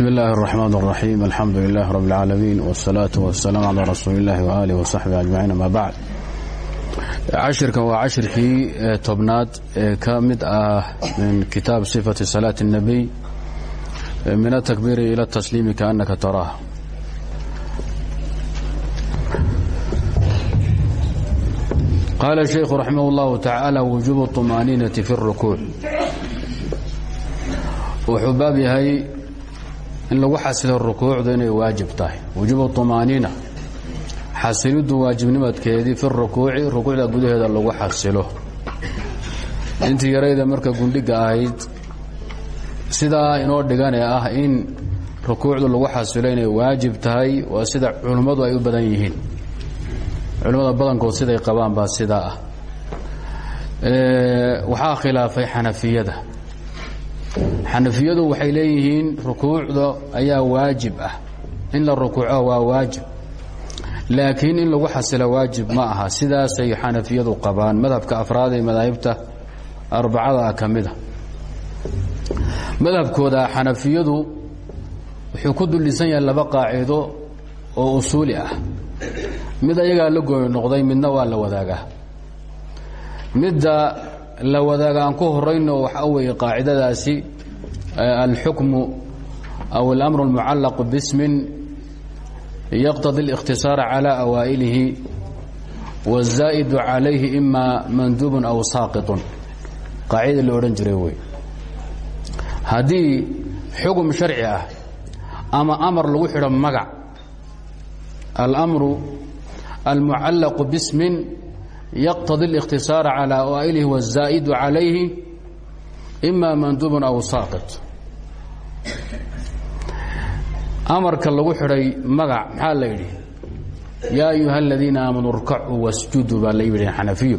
bsm اllahi الرحmn الرaxيim alxamdu lilah rb اlcaalamiin wالsalaaةu waالsalaam calى rasuuli اllahi waalih وsaxbi ajmaciin ama bacd cashirkan waa cashirkii tobnaad ee ka mid ah min kitaab صifati salaaة الnabiy min atakbiiri ila اtasliimi kaanaka taraah qaala shaykhu raximah اllahu tacaala wujuub الطmaaniinati fi الrukuuc wuxuu baab yahay in lagu xasilo rukuucdu inay waajib tahay. Wujuubu طumaaniina xasiliddu waajibnimadkeedii fi rukuuci rukuucda gudaheeda lagu xasilo. Intii yarayda marka gundhiga ahayd sidaa inoo dhigane ah in rukuucdu lagu xasilo inay waajib tahay waa sida culummadu ay u badan yihiin. Culimmada badankood siday qabaan baa sidaa ah. Waxaa khilaafay xanafiyada xanafiyadu waxay leeyihiin rukuucda ayaa waajib ah. In la rukuuco waa waajib. Laakiin in lagu xasilo waajib ma aha. Sidaasay xanafiyadu qabaan. Madhabka afraad ee madaahibta arbacada ah. Madhabkooda xanafiyadu wuxuu ku duldhisan yahay laba qaacido oo usuuli ah. Mid ayagaa la gooni noqday midna waa la wadaagaa. Midda la wadaaga aan ku horayno waxaa weeye qaacidadaasi alxukmu aw اlamru اlmucallaq bismin yaqtadi اlikhtisaara calى awaa'ilihi wالzaa'idu calayhi ima manduubun aw saaqiطun qaacida la odhan jiray wey haddii xukm sharci ah ama amar lagu xidho magac alamru almucallaqu bismin yqtadi الاkhtisaar calى awa'ilihi wالzaa'idu calayhi ima manduubun aw saaqit amarka lagu xidhay magac maxaa la yidhi yaa ayuha اladiina aamanuu اrkacuu wasjuduu baa la yidhi xanafiyo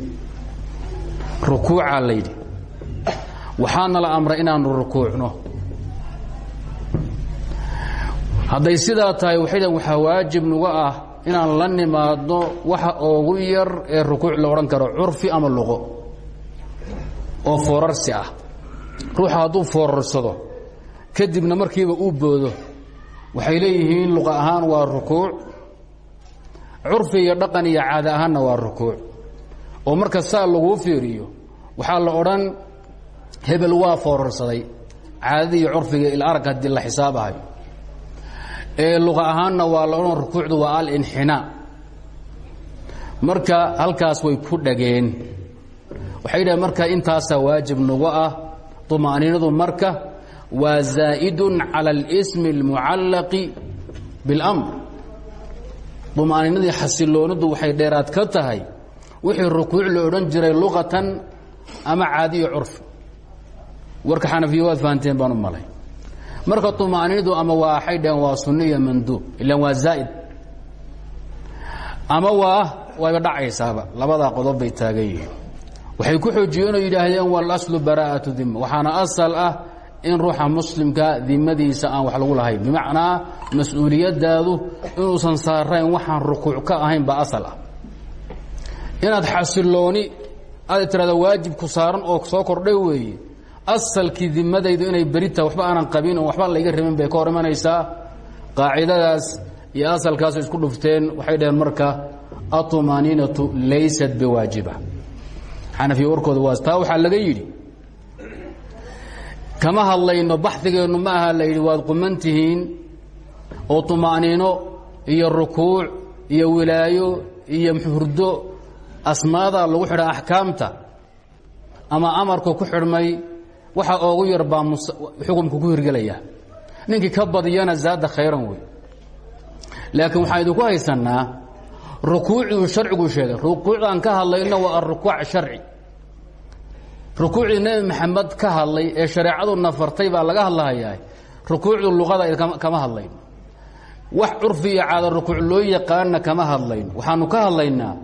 rukuucaa la yidhi waxaana la amray inaanu rukuucno hadday sidaa tahay waxay dhan waxaa waajib nuga ah inaan la nimaadno waxa oogu yar ee rukuuc la odhan karo curfi ama luqo. Oo foorarsi ah. Ruuxa hadduu foorarsado kadibna markiiba uu boodo waxay leeyihiin luqa ahaan waa rukuuc curfi iyo dhaqan iyo caada ahaanna waa rukuuc. Oo marka saa laguu fiiriyo waxaa la odhan hebel waa foorarsaday. Caadada iyo curfiga ila arag haddii la xisaabahayo ee luqa ahaanna waa la odhan rukuucdu waa alinxinaa marka halkaas way ku dhageen waxay dhaheen marka intaasaa waajib nagu ah طumaaniinadu marka waa zaa'idun cala اlsmi اlmucallaqi biاlamr طumaaniinadii xasiloonidu waxay dheeraad ka tahay wixii rukuuc la odhan jiray luqatan ama caadiyo curfi warka xanafiya waad fahanteen baan u malay marka طumaaniinadu ama waxay dhaheen waa sunno iyo manduub ilan waa zaa'id. Ama waa wayba dhacaysaaba labadaa qodob bay taagan yihiin. Waxay ku xoojiyeen oo yidhaahdeen walaslu bara'atu dima waxaana asal ah in ruuxa muslimka dimadiisa aan wax lagu lahayn. Bimacnaa mas'uuliyadaadu inuusan saarayn waxaan rukuuc ka ahayn baa asal ah. Inaad xasilooni aad tirahda waajibku saaran oo soo kordhay weeye asalkii dimadaydu inay berita waxba aanan qabin oo waxba layga rabin bay ka hor imanaysaa. Qaacidadaas iyo asalkaasu isku dhufteen waxay dhaheen marka aطumaaniinatu laysat biwaajiba. Xanafiya warkooda waa taa waxaa laga yidhi kama hadlayno baxdigeennu ma aha la yidhi waad quman tihiin iyo rukuuc iyo wilaayo iyo hurdo asmaadaa lagu xidha axkaamta ama amarka ku xidhmay waxa oogu yar baa xukumka ku hirgelaya. Ninkii ka badiyana zaada khayran wey. Laakiin waxaan idinku haysannaa rukuucduu sharcigu sheegay. Rukuucdaan ka hadlayna waa arukuuc sharci. Rukuucdii nebi maxamed ka hadlay ee shareecadu nafartay baa laga hadlahayaa. Rukuucdu luqada kama hadlayno wax curfi iyo caado rukuuc loo yaqaana kama hadlayno waxaanu ka hadlaynaa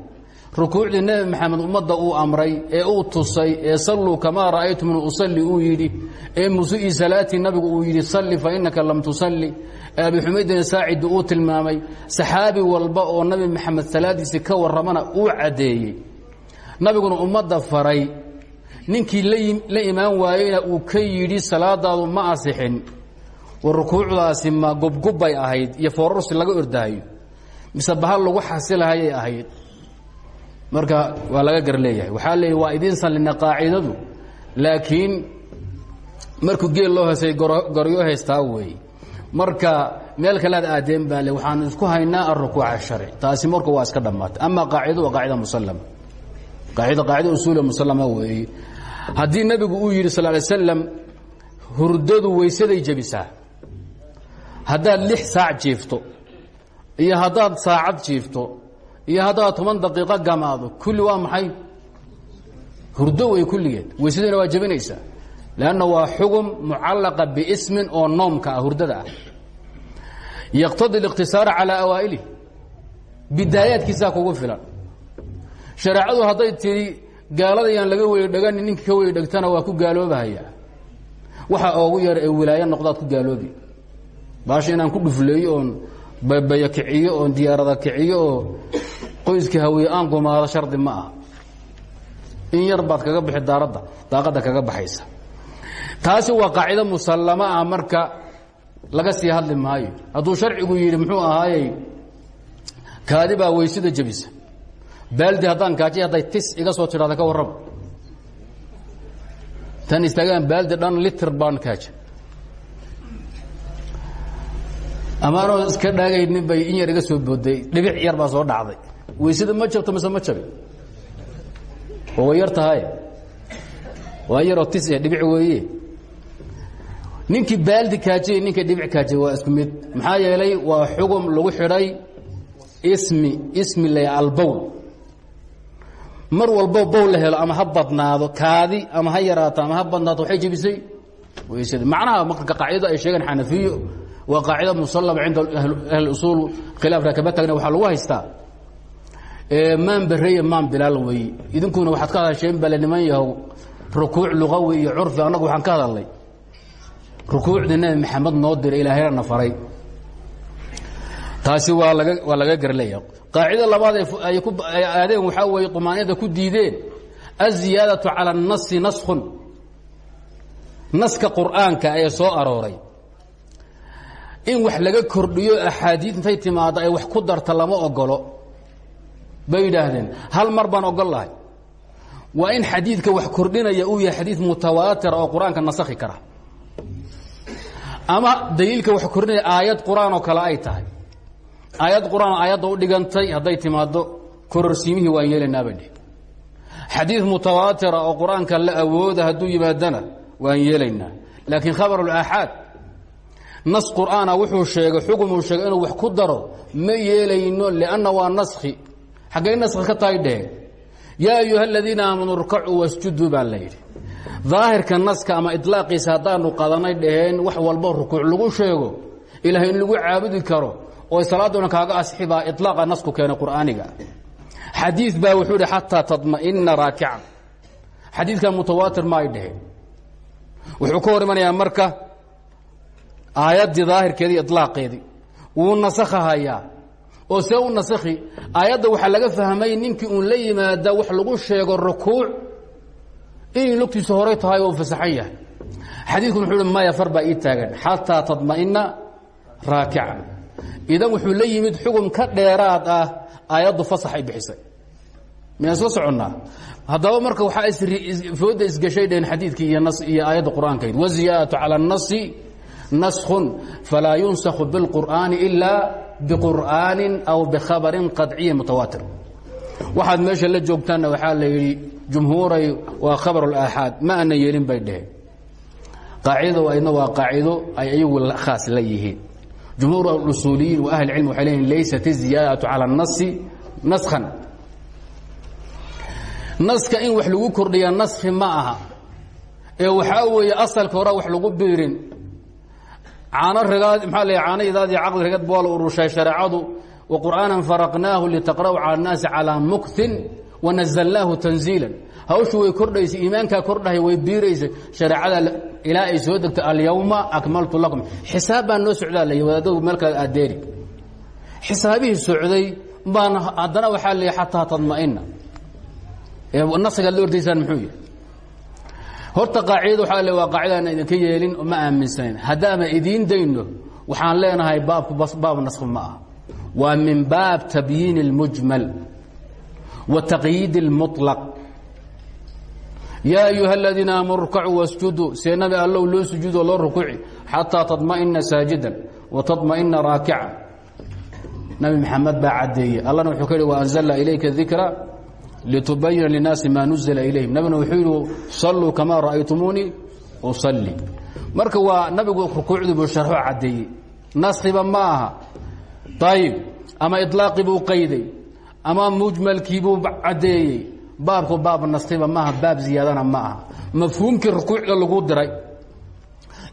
rukuucdii nebi maxamed ummadda uu amray ee uu tusay ee salluu kamaa ra'aytumni usalli uu yidhi ee musui salaatii nabigu uu yidhi salli fa innaka lam tusalli. Ee abi xumaydin saacidi uu tilmaamay saxaabi walba oo nabi maxamed salaadiisii ka warramana uu caddeeyey. Nabiguna ummadda faray ninkii la imaan waayeyna uu ka yidhi salaadaadu ma asixin. War rukuucdaasi ma gubgubbay ahayd iyo foorarsi laga ordahayo mise bahal lagu xasilahayay ahayd marka waa laga gar leeyahay waxaa leeya waa idiin sallina qaacidadu. Laakiin markuu geel loo hesay goryo haystaa weeye marka meel kalead aadeen baa le waxaan isku haynaa alrukuuc asharci taasi marka waa iska dhammaatay. Ama qaacido waa qaacida musalama qaacida qaacida usuula musalama weeye haddii nebigu uu yidhi sal lay slam hurdadu weysaday jebisaa. Haddaad lix saac jiifto iyo haddaad saacad jiifto iyo haddaad toban daqiiqo gamaado kulli waa maxay? Hurdo wey kulligeed. Weysadina waa jebinaysaa lanna waa xugum mucallaqa biismin oo noomka ah hurdada ah. Yaqtadi اliqtisaara calaa awaa'ilih bidaayaadkiisaa kugu filan. Shareecadu hadday tidhi gaalada yaan laga weyli dhaganin ninka ka weyli dhegtana waa ku gaaloobahaya waxa oogu yar ee wilaayo noqdaad ku gaaloobi. Baasha ku dhufleeyo oon babaya kiciyo oon diyaarada kiciyo qoyska hawiye aan gumaado shardi ma aha. In yar baad kaga bixi daaradda daaqadda kaga baxaysa. Taasi waa qaacido musallama ah marka laga sii hadli maayo. Hadduu sharcigu yidhi muxuu ahaayey kaadi baa weysada jebisa. Baaldi haddaan kaajiy hadday tis iga soo tidhahda ka warraba tan istaagaan baaldi dhan litr baan kaaja amaanoo iska dhaagaynin bay in yar iga soo booday dhibic yar baa soo dhacday weysada ma jabto mise ma jabi oo way yar tahay. Waa yaroo tis eh dhibic weeye. Ninkii baaldi kaajiyey ninka dhibic kaajiyey waa isku mid. Maxaa yeelay waa xugum lagu xidhay ismi ismi la albowl mar walbo bowl la helo ama ha badnaado kaadi ama ha yaraato ama ha badnaato waxay jebisay weysada macnaha marka qaacidada ay sheegeen xanafiyo waa qaacida musallama cinda ahli usuul khilaafka kama tagna waxaa lagu haystaa maan barey maan bilaal wey idinkuna waxaad ka hadasheen bale niman yahow. Rukuuc luqawi iyo curfi annagu waxaan ka hadalnay. Rukuucda nebi maxamed noo diray ilaahayna na taasi waa laga waa laga garleeya qaacida labaad ay ku aadeen waxaa weeye qumaaniyada ku diideen. Aziyaadatu cala annasi naskun naska qur'aanka ee soo arooray. In wax laga kordhiyo axaadiid intay timaado ay wax ku darta lama ogolo bay yidhaahdeen hal mar baan ogol lahay? Waa in xadiidka wax kordhinaya uu yahay xadiid mutawaatira oo qur'aanka nasakhi kara. Ama daliilka wax kordhinaya aayad qur'aan oo kale ay tahay. Aayad qur'aan aayadda u dhigantay hadday timaado kororsiimihii waan yeelaynaa bay dheh. Xadiid mutawaatira oo qur'aanka la awooda hadduu yimaadana waan yeelaynaa laakiin khabar ulaaxaad nas qur'aana wuxuu sheegay xugumuu sheegay inuu wax ku daro ma yeelayno lianna waa naskhi xaggee naskh ka tahay dheheen yaa ayuha aladiina aamanuu rkacuu wasjuduu baa layidhi daahirka naska ama idlaaqiisa haddaanu qadanay dhaheen wax walbo rukuuc lagu sheego ilaahay in lagu caabudi karo oo salaaduna kaaga asxibaa ilaaqa nasku keenay qur'aaniga. Xadii baa wuxuu idhi xataa tadma'ina raakican. Xadiidkan mutawaatir ma ay dheheen. Wuxuu ka hor imanayaa marka aayaddii daahirkeedii idlaaqeedii wuu nasakhahayaa oo see u naskhi aayadda laga fahmay ninkii uun la yimaada wax lagu sheego rukuuc inay lugtiisa horay tahay oo fasaxan yahay. Xadiidkun wuxuu hi maya far ii taagan xataa tadma'ina raakica idan wuxuu la yimid xugum ka dheeraad ah aayaddu fasax bixisay. Miyaan soo soconnaa? Haddaba marka waxaa foodda isgashay dheen xadiidkii iyo nas iyo aayadda qur'aankayd. Waziyaadatu cala annasi naskun falaa yunsaku biاlqur'aani ilaa biqur'aanin aw bikhabarin qadciyin mutawaatir waxaad meesha la joogtaanna waxaa la yidhi jumhuuray waa khabar اlaaxaad ma ana yeelin bay dheheen qaacidada aydna waa qaacido ay ayagu khaas la yihiin jumhuur usuuliyiin wa ahli cilm waxay leeyihin laysat iziyaadaةu calى الnasi naskhan naska in wax lagu kordhiya naskhi ma aha ee waxaa weeye asalka hora wax lagu biirin caano ragaad maxaa la caanaydaadii caqli ragad ba waa la urushay shareecadu wa qur'aanan faraqnaahu litaqra'u cala annaasi calaa muktin wa nazalnaahu tanziilan. Hawshu way kordhaysay iimaankaa kordhahay way biiraysay shareecada ilaa ay soo degtay alyawma akmaltu lakum. Xisaab noo socdaa la wadaadadu meel kale aad deeri. Xisaabihii socday baan haddana waxaa la ataa tadma'ina nasigaad la ordaysaan muxuu yihi horta qaacidada waxaa le waa qaacidana idinka yeelin ma aaminsanayn haddaama idiin dayno waxaan leenahay baabku baab naskh ma ah waa min baab tabyiin اlmujmal wa taqyiid اlmuطlaq yaa ayuha aladiina aamanu rkacuu wasjuduu see nabi allow loo sujuudo loo rukuuci xataa taطma'ina saajidan wa taطma'ina raakica nabi maxamed baa caddeeyey allana wuxuu ka yidhi waanzalna ilayka dikra litubayina linaasi maa nuzila ilayhim nabiguna wuxuu yidhi salluu kamaa ra'aytumuunii usalli marka waa nabigu rukuucdii buu sharxo caddeeyey naskiba ma aha ayib ama ilaaqii buu qayday ama mujmalkii buu caddeeyey baabku baab naskiba maaha baab ziyaadana ma aha mafhuumkii rukuucda lagu diray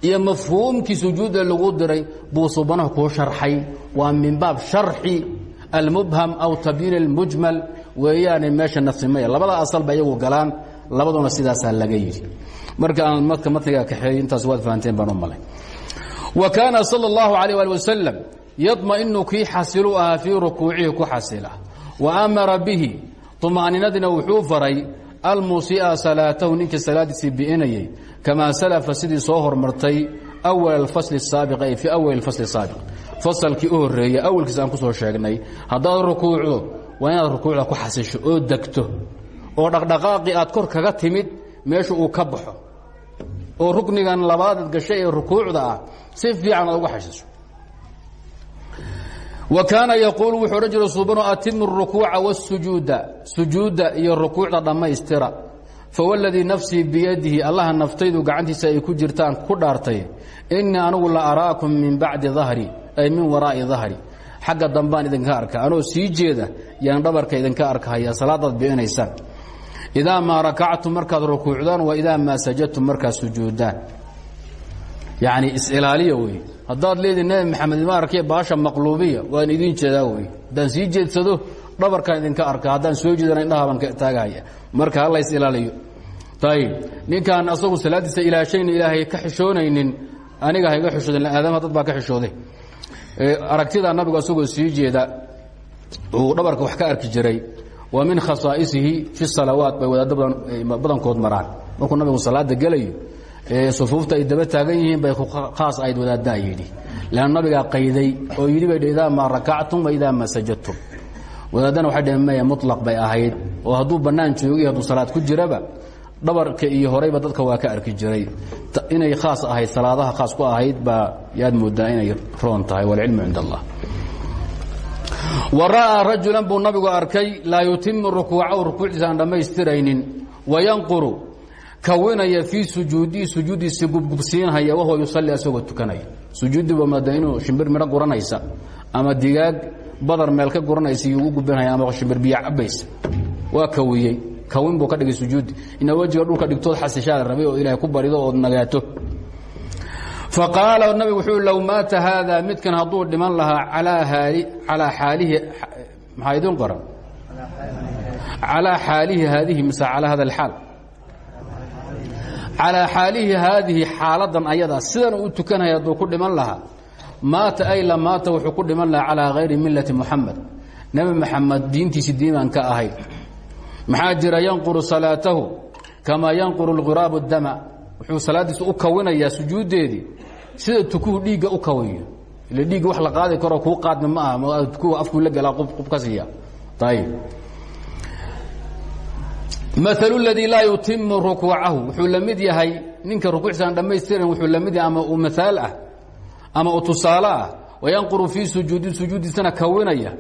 iyo mafhuumkii sujuudda lagu diray buu subanahu kuu sharxay waa min baab sharxi almubham aw tabyiin اlmujmal weeyaane meesha nafsimaya labada asalba iyagu galaan labaduna sidaasaa laga yidhi marka aan madka matniga kaxeey intaas waad fahanteen baan u malay wa kaana salى اllahu عalيه ali wasalam yadma'inu kii xasilu ahaa fii rukuucihi ku xasila wa amara bihi طuma'ninadina wuxuu faray almuusi'a salaatahu ninkii salaadiisii bi'inayay kamaa salafa sidii soo hormartay awal alfasli الsaabiq ay fii awal اfasli الsaabiq fasalkii u horeeye awalkiis aan ku soo sheegnay haddaad rukuucdo waa inaad rukuucda ku xasisho oo degto oo dhaqdhaqaaqii aad kor kaga timid meesha uu ka baxo oo ruknigan labaadaad gashay ee rukuucda ah si fiican aad uga xasisho. Wa kaana yaquulu wuxuu odhan jira suubano atimu rukuuca wasujuuda sujuudda iyo rukuucda dhammaystira. Fawaladii nafsii biyadihi allaha naftaydu gacantiisa ay ku jirtaan ku dhaartay inii anigu la araakum min bacdi dahri ay min waraa'i dahri xagga dambaan idinka arka anoo sii jeeda yaan dhabarka idinka arkahaya salaadaad bi'inaysaan idaa maa rakactum markaad rukuucdaan wa idaa maa sajadtum markaad sujuudaan. Yacni is-ilaaliya wey haddaad leedihi nebi maxamed ima baasha maqluubiya waan idiin jeedaa wey haddaan sii jeedsado dhabarkaan idinka arka haddaan soo jeedana indhahabaan ka taagahaya. Marka ha lays ilaaliyo. Ayib asagu salaaddiisa ilaashayna ilaahay ka xishoonaynin aniga hayga xishooden aadama dad baa ka xishooday aragtida nabigu asagoo sii jeeda uu dhabarka wax ka arki jiray wa min khasaa'isihi fi salawaat bay wadaaddo badankood maraan. Markuu nabigu salaada gelayo sufuufta ay daba taagan yihiin bay khaas ahayd wadaaddaa yidhi. Leanna nabigaa qayday oo yidhi bay idaa maa rakactum wa idaa maa sajadtum wadaadana waxay dhaheen maya muطlaq bay ahayd. Oo hadduu bannaan joogiy hadduu salaad ku jiraba dhabarka iyo horeyba dadka waa ka arki jiray. Inay khaas ahayd salaadaha khaas ku ahayd baa yaad moodaa inay roon tahay wاlcilmu cind اllah wa ra'aa rajulan buu nabigu arkay laa yutimu rukuucahu rukuucdiisa aan dhammaystiraynin. Wayanquru kawinaya fii sujuudihi sujuuddiisi gubgubsiinhaya wahuwa yusalli asagoo tukanaya sujuuddiiba maada inuu shimbir midho guranaysa ama digaag badar meel ka guranaysa iyo ugu gubinhaya ama shimbir biyo cabaysa. Waa kawiyey kawin buu ka dhigay sujuudi ina wejiga dhulka dhigtood xasishaa la rabay oo ilaahay ku barido ood nagaato. Faqaala nabigu wuxuu low maata haada midkan hadduu dhiman lahaa alaa xaalihi maxaa idin qoran? Calaa xaalihi haadihi mise calaa hada alxaal? Calaa xaalihi haadihi xaaladan ayadaa sidan uu tukanaya hadduu ku dhiman lahaa maata ay la maata wuxuu ku dhiman lahaa calaa hayri millati muxamed nebi maxamed diintiisi diimaan ka ahayd maxaa jira yanquru salaatahu kamaa yanquru lquraabu dama wuxuu salaaddiisa u kawinayaa sujuuddeedii sida tukuhu dhiigga u kawiyo ila dhiigga wax la qaadi karo kuu qaadmi ma aha tukuhu afkuu la galaa qub ka siiya. Ayib maalu ladii laa yutimu rukuucahu wuxuu la yahay ninka rukuucsan dhammaystiran wuxuu la ama uu maaal ah ama uu tusaale ah wayanquru sujuudi sujuuddiisana kawinaya.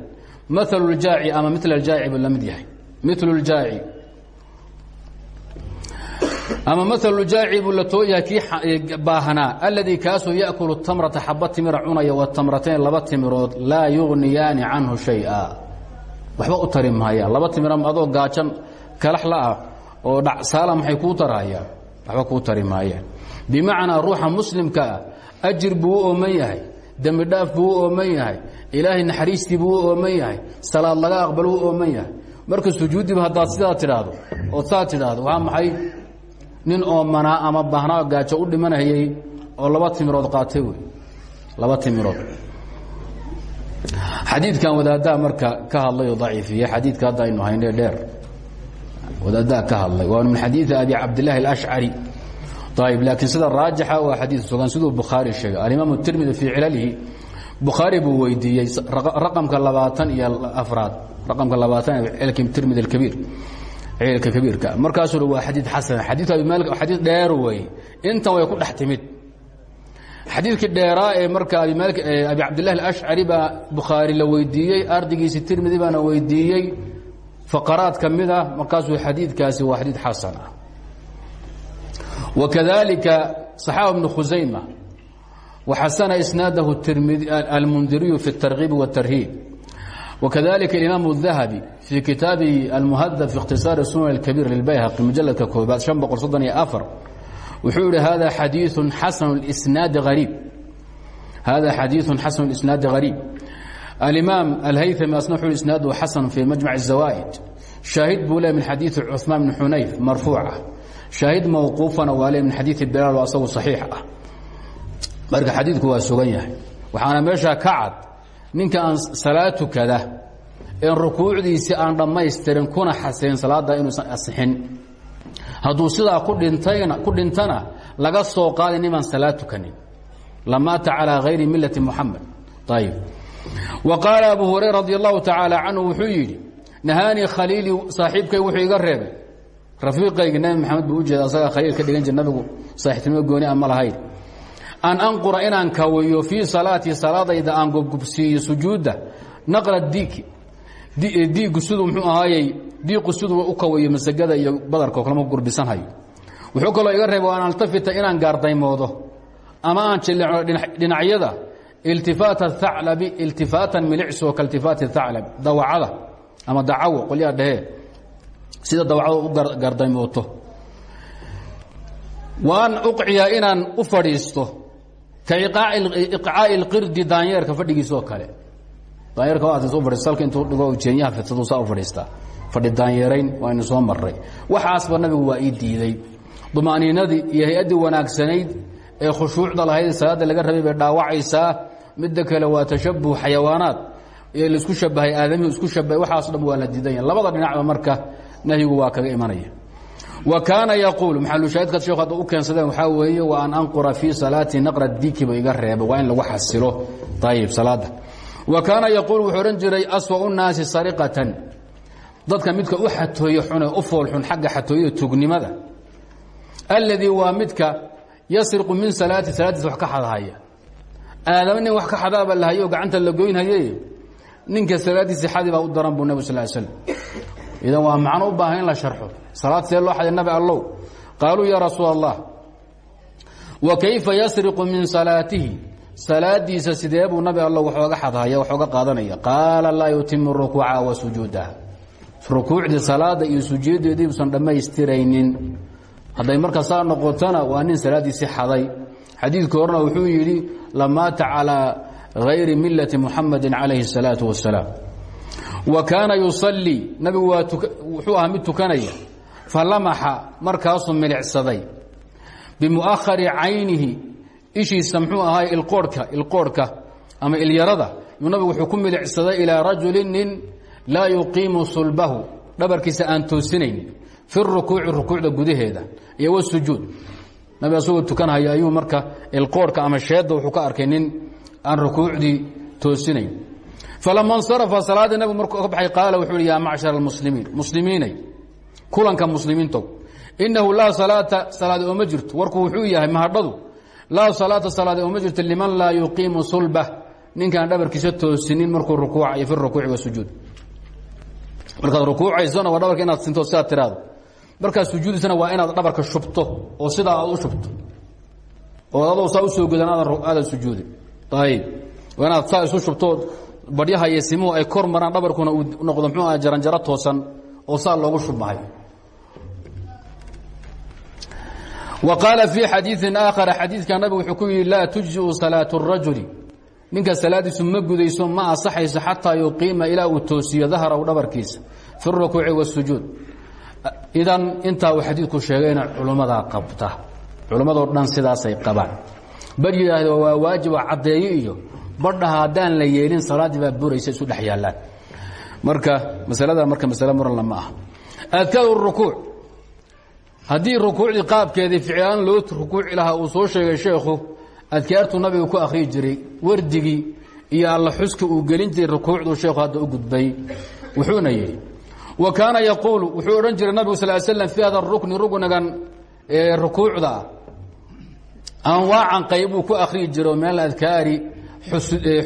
Maalu ljaaci ama mila ljaaci buu la yahay milu ljaaci ama maalu jaaci buu la too yahay kii baahanaa alladii kaasoo yaأkulu tamrata xaba timira cunaya watamratayn laba timirood laa yugniyaani canhu shayئa waxba u tari maayaan laba timira adoo gaajan kalaxlaah oo dhacsaala maxay kuu tarahayaan waxba kuu tari maayaan bimacnaa ruuxa muslimka ah ajir buu u ooman yahay dembi dhaaf buu u ooman yahay ilaahay naxariistii buu u ooman yahay salaad laga aqbal u ooman yahay marka sujuuddiiba haddaad sidaa tidhaahdo ood saa tidhaahdo waa maxay? Nin oomanaa ama baahnaa gaajo u dhimanayay oo laba timirood qaatay wey. Laba timirood. Xadiidkan wadaaddaa marka ka hadlay oo daciifiye xadiidka hadda aynu haynay dheer. Wadaaddaa ka hadlay. Waa min xadiidi abi cabdillaahi alashcari ayb laakiin sida raajixa waa xadiid sugan siduu bukhaari sheegay. Alimaam tirmidi fii cilalihi bukhaari buu weydiiyey raqamka labaatan iyo afraad. Raqamka labaatan tirmidi اkabiir ciilka kabiirka markaasuu waa xadiid xasan. Xadiidka abimaalik xadiid dheer wey. Intan way ku dhex timid. Xadiidkii dheeraa ee marka abimaalik abi cabdillahi alashcari baa bukhaari la weydiiyey ardigiisi tirmidi baana weydiiyey. Faqaraad ka mid ah markaasuu xadiidkaasi waa xadiid xasan ah. Wakadalika صaxaaba bnu khusayma waxasana isnaadahu almundiriyu fi الtarkiib wالtarhiib وkذلika الإmام الذahaبي في kitaabi الmhdب في اkhtiصاar sunan الكبير للbyhaqi mujaladka koobaad شaن boqol soddon iyo afar wuxuu yihi hada xadiiثu xasan اsnaadi ariib hada xadiiثu xasan الإsnaadi غarيib الإimaam الhayثmi asna wxu isnaadu xasan في majmع الزawائد شhaahid buu le min xadiiثi cثmaan بn xunayf marfuuca شhaahid mawquufana waa le min xadiiثi bilaal oo asagu صaxiix ah marka xadiidku waa sugan yahay. Waxaana meesha ka cad ninka aan salaad tukada een rukuucdiisii aan dhammaystirin kuna xasilin salaadda inuusan asixin. Hadduu sidaa ku dhintayna ku dhintana laga soo qaadi nimaan salaad tukanin lamaata calىa hayri millati muxamed ayib wa qaala abu hurayra radi allahu tacaala canhu wuxuu yidhi nahaanii khaliilii saaxiibkay wuxuu iga reebay. Rafiiqaygi nebi maxamed buu ujeeda asagaa khaliil ka dhigan an anqura inaan kawayo fii salaatii salaadayda aan gubgubsiiyo sujuudda naqra diiki diigu siduu mxuu ahaayey diiqu siduu u kawayo masagada iyo badarka oo kalema gurbisanhayo. Wuxuu kaloo iga reeba an altafita inaan gaardaymoodo ama aan jilleeco dhinacyada iltifaata aclabi iltifaatan milicsoo kaltifaati aclab dawacada ama dacawo qolyaa dhahee sida dawacada u gaardaymooto waan uqciya inaan u fadhiisto ka iqcaa'i اlqirdi daanyeerka fadhigiisoo kale daanyeerka waa u fadhiista halka intuu dhigo jeenyaha fidsaduu saa u fadhiistaa fadhi daanyeerayn waa inu soo marray waxaasba nabigu waa ii diiday iyo hay'addii wanaagsanayd ee khushuucda lahayd salaadda laga rabay bay dhaawacaysaa midda kale waa tashabuh xayawaanaad ee la isku shabahay aadamihu isku shabahay waxaaso dhan waa la diidanya labada dhinacba marka nahyigu waa kaga imanaya wa kaana yaquul maxalushaahidkaad sheekhu hadda u keensadeen waxaa weeye wa an anqura fii salaati naqra dikiba iga reeba waa in lagu xasilo. Ayib salaadda. Wa kaana yaquul wuxuu jiray aswau nnaasi sariqatan. Dadka midka u xatooye xune u foolxun xagga xatooyada tugnimada. Alladii waa midka yasriqu min salaati salaadiisa wax ka xadhaya. Aadama nin ka xadaaba lahayo oo gacanta la goynhaye ninka salaadiisi xadi baa u daran buu nabig sal slam idan waa macno u la sharxo salaad see loo xaday nabi allow qaaluu yaa rasuul allah wa kayfa yasriqu min salaatihi salaadiisa sidee buu nabi allow waxooga xadhaya waxooga qaadanaya qaala laa yutimu rukuuca wa sujuudaha rukuucdii salaada iyo sujuudeedii usan dhammaystiraynin hadday marka saa noqotona waa nin salaadiisi xaday xadiidka horena wuxuu yidhi lamaata calىa hayri milati muxamadi calayhi الsalaaةu wasalaam wa kaana yusalii nabigu waa wuxuu ahaa mid tukanaya falamaxa markaasuu milicsaday. Bimu'ahari caynihi ishiisa mxuu ahaay ilqoorhka ilqoorhka ama ilyarada. Yuu nabigu wuxuu ku milicsaday ilaa rajuli nin laa yuqiimu sulbahu dhabarkiisa aan toosinayn fi rukuuci rukuucda gudaheeda iyo wasujuud nabi asagoo tukanhaya ayuu marka ilqoorhka ama sheedda wuxuu ka arkay nin aan rukuucdii toosinayn. Falama insarafa salaaddii nabigu markuu ka baxay qaala wuxuu hi yaa macshar kulanka muslimiintow innahu laa salaata salaadi ooma jirto. Warku wuxuu yahay mahadhadu. Laa salaata salaadi ooma jirto liman laa yuqiimu sulbah ninkaan dhabarkiisa toosinin markuu rukuucayo fi rukuuci wasujuud markaad rukuucaysona waa dhabarka inaad sinto sidaad tiraado markaad sujuudaysana waa inaad dhabarka shubto oo sidaa aad u shubto. Oo adoo saa u soo godan aadan sujuudin. Ayib waa inaad isu shubto badyaha iyo ay kor maraan dhabarkuna uu noqdo mxuu aha jaranjaro toosan oo saa loogu shubahay wa qaala fii xadiiin aakhara xadiidka nabigu wuxuu ku yidhi laa tujziu salaatu rajuli. Ninka salaadiisu ma gudayso ma ansaxayso xataa yuqiima ilaa uu toosiyo dahrahu dhabarkiisa fi rukuuci wasujuud idan intaa uu xadiidku sheegayna culummadaa qabta. Culummadoo dhan sidaasay qabaan. Bar yidhaahdo waa waajib oo caddeeyo iyo badhaha haddaan la yeelin salaaddii baa buraysa isu dhex yaallaan marka masalada marka masale muranla ma aha adkaaru rukuuc haddii rukuucdii qaabkeedii ficlaan loo rukuuci lahaa uu soo sheegay sheekhu adkaartuu nabiga ku akhriyi jiray wardigii iyo alla xuska uu gelin jiray sheekhu hadda u gudbay. Wuxuuna yidhi wa kaana yaquulu wuxuu odhan jiray nabigu sal slam fii hada rukni rugnigan rukuucda anwaacan qaybuu ku akhriyi jiro min aladkaari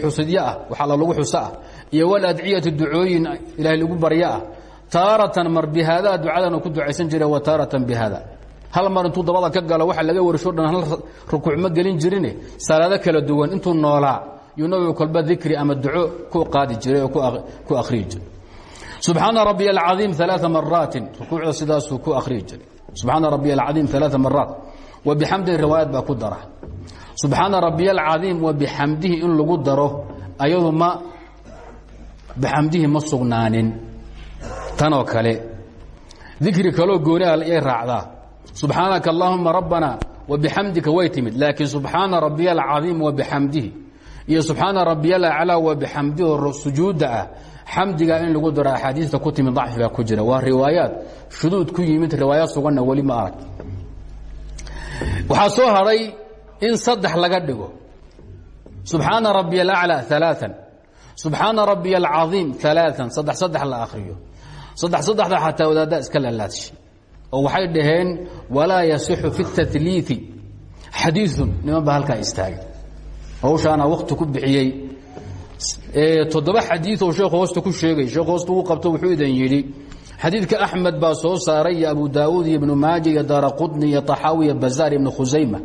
xusudyo ah wax alla lagu xuso ah iyo waladciyati ducooyin ilaahay lagu baryo ah taaratan mar bihaada ducadan ku ducaysan jira wa taaratan bihaada hal mar intuu dabada ka galo waxa laga warisho dhan hal rukuuc ma gelin jirine? Salaado kala duwan intuu noolaa yuu nabigu kolba dikri ama duco ku qaadi jiray oo ku akhriyi jiray. Subxaana rabbiy alcaiim alaa maraatin rukuucda sidaasuu ku akhriyi jiray. Subxaana rabbiy alcaiim alaa maraat wa bixamdihi riwaayad baa ku dara. Subxaana rabbiy alcaiim wa bixamdihi in lagu daro ayadu ma bixamdihi ma sugnaanin. Tanoo kale dikri kaloo gooni ayay raacdaa subxaanaka allahuma rabbana wa bixamdika way timid laakiin subxaana rabbiy alcaiim wa bixamdihi. Iyo subxaana rabbiy alaclaa wa bixamdihi oo sujuudda ah. Xamdiga in lagu daro axaadiista ku timid dacfigaa ku jira. Waa riwaayaad shuduud ku yimid riwaayaad suganna weli ma arag. Waxaa soo hadhay in saddex laga dhigo. Subxaana rabbiy alaclaa alaaan subxaana rabbiy alcaiim alaaan saddex saddex la akhriyo saddex saddexda xataa wadaaddaa iska lalaadshi oo waxay dhaheen walaa yasixu fi tatliiti xadiiun niman baa halkaa istaagay hawshaana wakti ku bixiyey toddoba xadiioo sheekhu hoosta ku sheegay sheekhu hoosta uu qabto wuxuu idan yidhi xadiidka axmed baa soo saaray iyo abu daawuud iyo ibnu maaja iyo daara qudni iyo طaxaawi iyo bazaar ibnu khusayma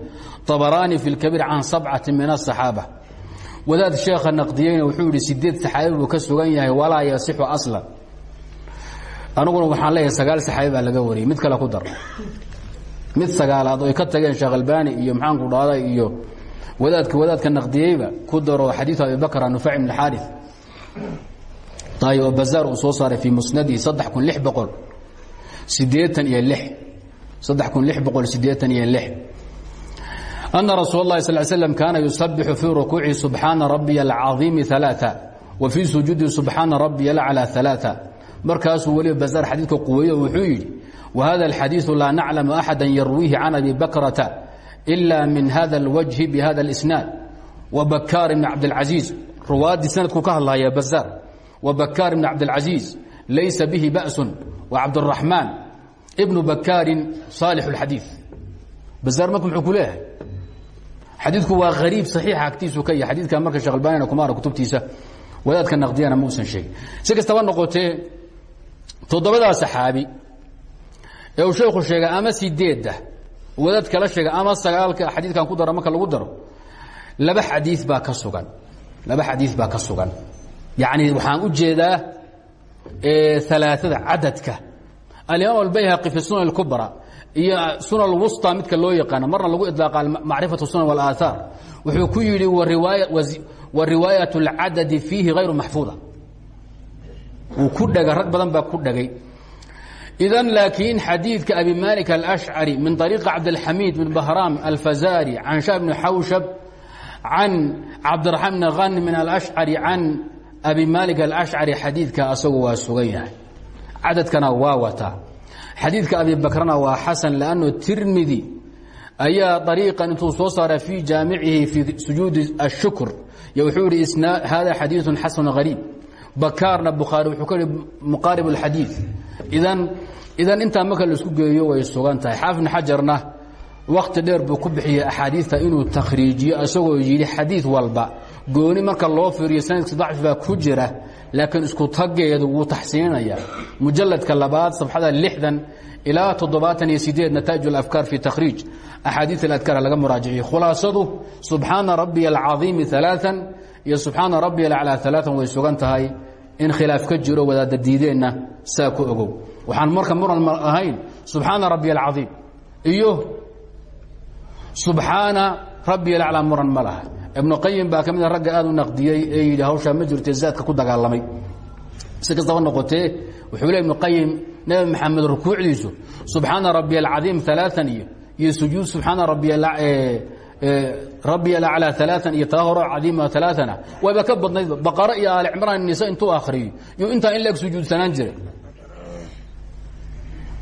طabaraani fi اlkabiir can sabcati min aلصaxaaba wadaad sheekha naqdiyeyna wuxuu yidhi sideed saxaabi buu ka sugan yahay walaa yasixu aslan. Aniguna waxaan leeyahay sagaal saxaabi baa laga wariyey mid kale ku dar. Mid sagaalaad oo ay ka tageen sheekh albani iyo maxaanku dhahda iyo wadaadka wadaadka naqdiyeyba ku daro xadiiu abi bakr nufaac ibn xaari oo bazaar uu soo saaray fii musnadihi saddex kun lix boqol sideetan iyo lix. Saddex kun lix boqol sideetan iyo lix أن رsuuل الlahi صل sلم kaana يusabix fii رukuuعi سubحaana رabiy الcaظiimi ثaلاثة wa fii sujuudi سubحaana rabiy الأعlى ثaلاثة markaasuu weliba bazaar xadiidka quweeyo wuxuu yidhi وhada الxadiiثu laa naclamu أxada yarwiihi can abi bakrata إla min hada الwجهi bhada الإsناad وbakaar بn cabdالcaزيiز ruwaaddii sanadku ka hadlaya bazaar وbakaar بn cabdالcaزيiز laysa bihi baأس وcabdالرaحmaan بnu bakaarin صaalح الxadiiث bazaar marka muxuu ku leeyahay xadiidku waa hariib صaxiixa agtiisu ka yahy xadiidka marka shekh albanina kuma ara kutubtiisa wadaadka naqdiyana ma usan sheegin. Si kastaba noqotee toddobadaa saxaabi ee uu sheekhu sheegay ama sideedda wadaad kala sheegay ama sagaalka xadiidkan ku daro marka lagu daro laba xadii baa ka sugan. Laba xadiid baa ka sugan. Yacni waxaan u jeedaa alaaada cadadka. Alimaam albayhaqi fi sunan اlkubra iyo sunan اlwusطى midka loo yaqaano marna lagu iطlaaqa macrifaة sunan wاlaaثaar wuxuu ku yidhi wa riwaayaة اlcadadi fiihi hayru maxfuuda wuu ku dhega rag badan baa ku dhegay idan laakiin xadiidka abi malik alashcari min طariiqi cabdاlxamiid bn bahraam alfazari can sha bni xawshab can cabdiraxmaan bn hanmin alashcari can abi malik alashcari xadiidka asagu waa sugan yahay cadadkana waa wataa xadiidka abi bakrana waa xasan lanno tirmidi ayaa ariiqan intuu soo saara fii jaamicihi fii sujuudi الshukr y wuxuu ihi hada xadiiثu xasanu hariib bakaarna bukhaari wuxuu ka ihi muqaarib اlxadiiث idan idan intaa marka laisku geeyo way sugan tahay xaafid xajarna wakti dheer buu ku bixiyey axaadiidta inuu takhriijiyo isagoo yidhi xadiid walba gooni marka loo fiiriyo sanadkiisa dacfi baa ku jira laakiin isku tageedu wuu taxsiinaya mujaladka labaad sabxada lixdan ilaa toddobaatan iyo sideed nataa'ij alafkaar fi takhriij. Axaadiid aladkaar laga muraajiciyo khulaasadu subxaana rabbiya alcadiimi alaaan iyo subxaana rabbiya alaclaa alaaan way sugan in khilaaf ka jiro wadaadda diideenna saa ku ogow. Waxaan marka muran ahayn subxaana rabbiya alcaiim iyo subxaana rabbiya alaclaa muran ma ibnu qayim baa ka mid a ragga aad u naqdiyey ee yidhi hawshaa ma zaadka ku dagaalamay. Si kastaba noqotee wuxuu le ibnu qayim nebi maxamed rukuucdiisu subxaana rabbiya alcadiim alaaan iyo iyo sujuud subxaana rabbiya alaclaa alaaan iyo taa horo cadiima alaaana wayba ka badnaydba baqaro iyo nisa intuu akhriyo. Iyo intaa in leeg sujuudsanaan jiray.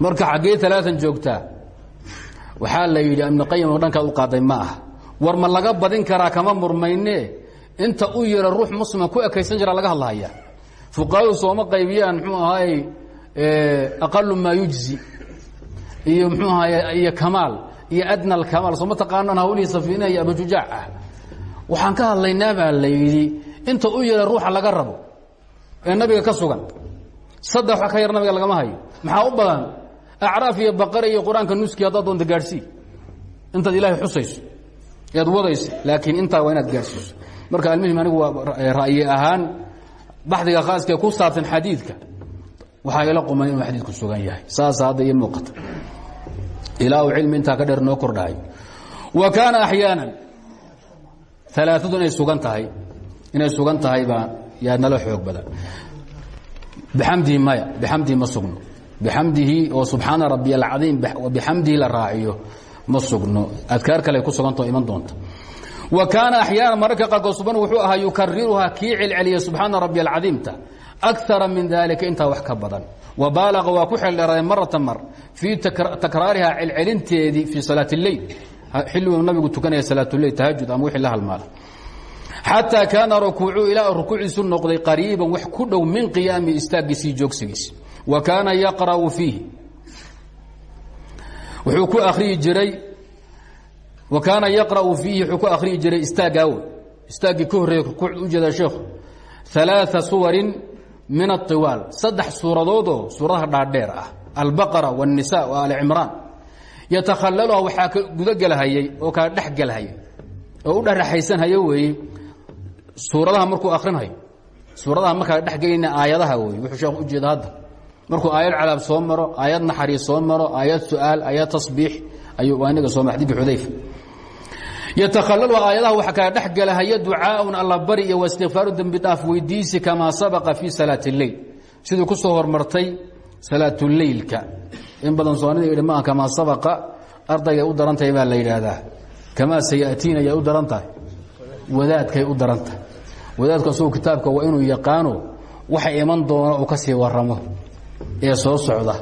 Marka xaggee alaaan joogtaa waxaa la yidhi ibnuqayim dhankaad u qaaday ma aha war ma laga badin karaa kama murmayne? Inta u yara ruux muslima ku ekaysan jira laga hadlahaya fuqahadu sooma qaybiyaan mxuu ahaay aqalu maa yujzi. Iyo mxuu ahaay iyo kamaal iyo adna alkamaal sooma taqaanaan hawlihii safiina iyo abujujaac ah? Waxaan ka hadlaynaa baa la inta u yara ruuxa laga rabo ee nabiga ka sugan saddex ka yar nabiga lagama hayo. Maxaa u badan? Acraaf iyo baqare iyo qur'aanka doonta gaadhsii intaad ilaahay xusayso yaad wadayso laakiin intaa waa inaad gaadhsiiso marka almuhim anigu waa ra'yi ahaan baxdiga khaaskee ku saabsan xadiidka waxaa ila quman inuu xadiidku sugan yahay. Saasa hadda ii muuqata. Ilaa uu cilmi intaa ka dheer noo kordhahay wa kaana axyaana alaaadu inay sugan tahay. Inay sugan tahay baa yaa nala xoog badan. Bixamdihi maya bixamdihi ma sugno. Bixamdihi oo subxaana rabi alcaiim bixamdihi la raaciyo ma sugno. Adkaar kale ku sugantao iman doonta. Wa kaana axyaana mararka qaarkood suban wuxuu ahaa yukariruhaa kii celceliya subxaana rabi alcadiimta. Akara min dalika intaa wax badan. Wa baalaqa waa ku xeeldheeraday marata mar fii takraariha celcelinteedii fii salaat اleyl xilliguu nabigu tukanaya salaatuleyl tahajud ama wixii la halmaala. Xataa kaana rukuucu ilaa rukuuciisu noqday qariiban wax ku dhow min qiyaami istaagiisii joogsigiis. Wa kaana yaqra'u fiihi wuxuu ku akriyi jiray wa kaana yaqra'u fiihi wuxuu ku akhriyi jiray istaagaawe istaaggii ka horreeyey rukuucda u jeeda sheekhu ثaلaaثa suwarin min الطiwaal saddex suuradoodoo suuradaha dhaadheer ah albaqara والنisa و ali cimraan yatakhallaluha waxaa ka gudagelhayay oo kala dhex gelhayay oo u dhexdhexaysanhayo weeye suuradaha markuu akrinhayo suuradaha markaa dhex gelayna aayadaha wey wuxuu sheekh u jeeda hadda markuu aayad cadaab soo maro aayad naxariis soo maro aayad su'aal aayad tasbiix ayuu waa inaga soo mara xadidka xudayfa. Yatakhallaluha aayadaha waxaa kala dhex gelahaya ducaaءun allabari iyo waistikfaaru dembi dhaaf weydiisi kamaa sabaqa fii salaati اleyl siduu ku soo hormartay salaatuleylka in badan soonida yidhi maaha kamaa sabaqa ardaygay u daran tahay baa la yidhaahdaa. Kamaa sayatiina ayay u daran tahay wadaadkay u daran tahay wadaadku asagoo kitaabka waa inuu yaqaano waxa iman doona uu ka sii waramo ee soo socda.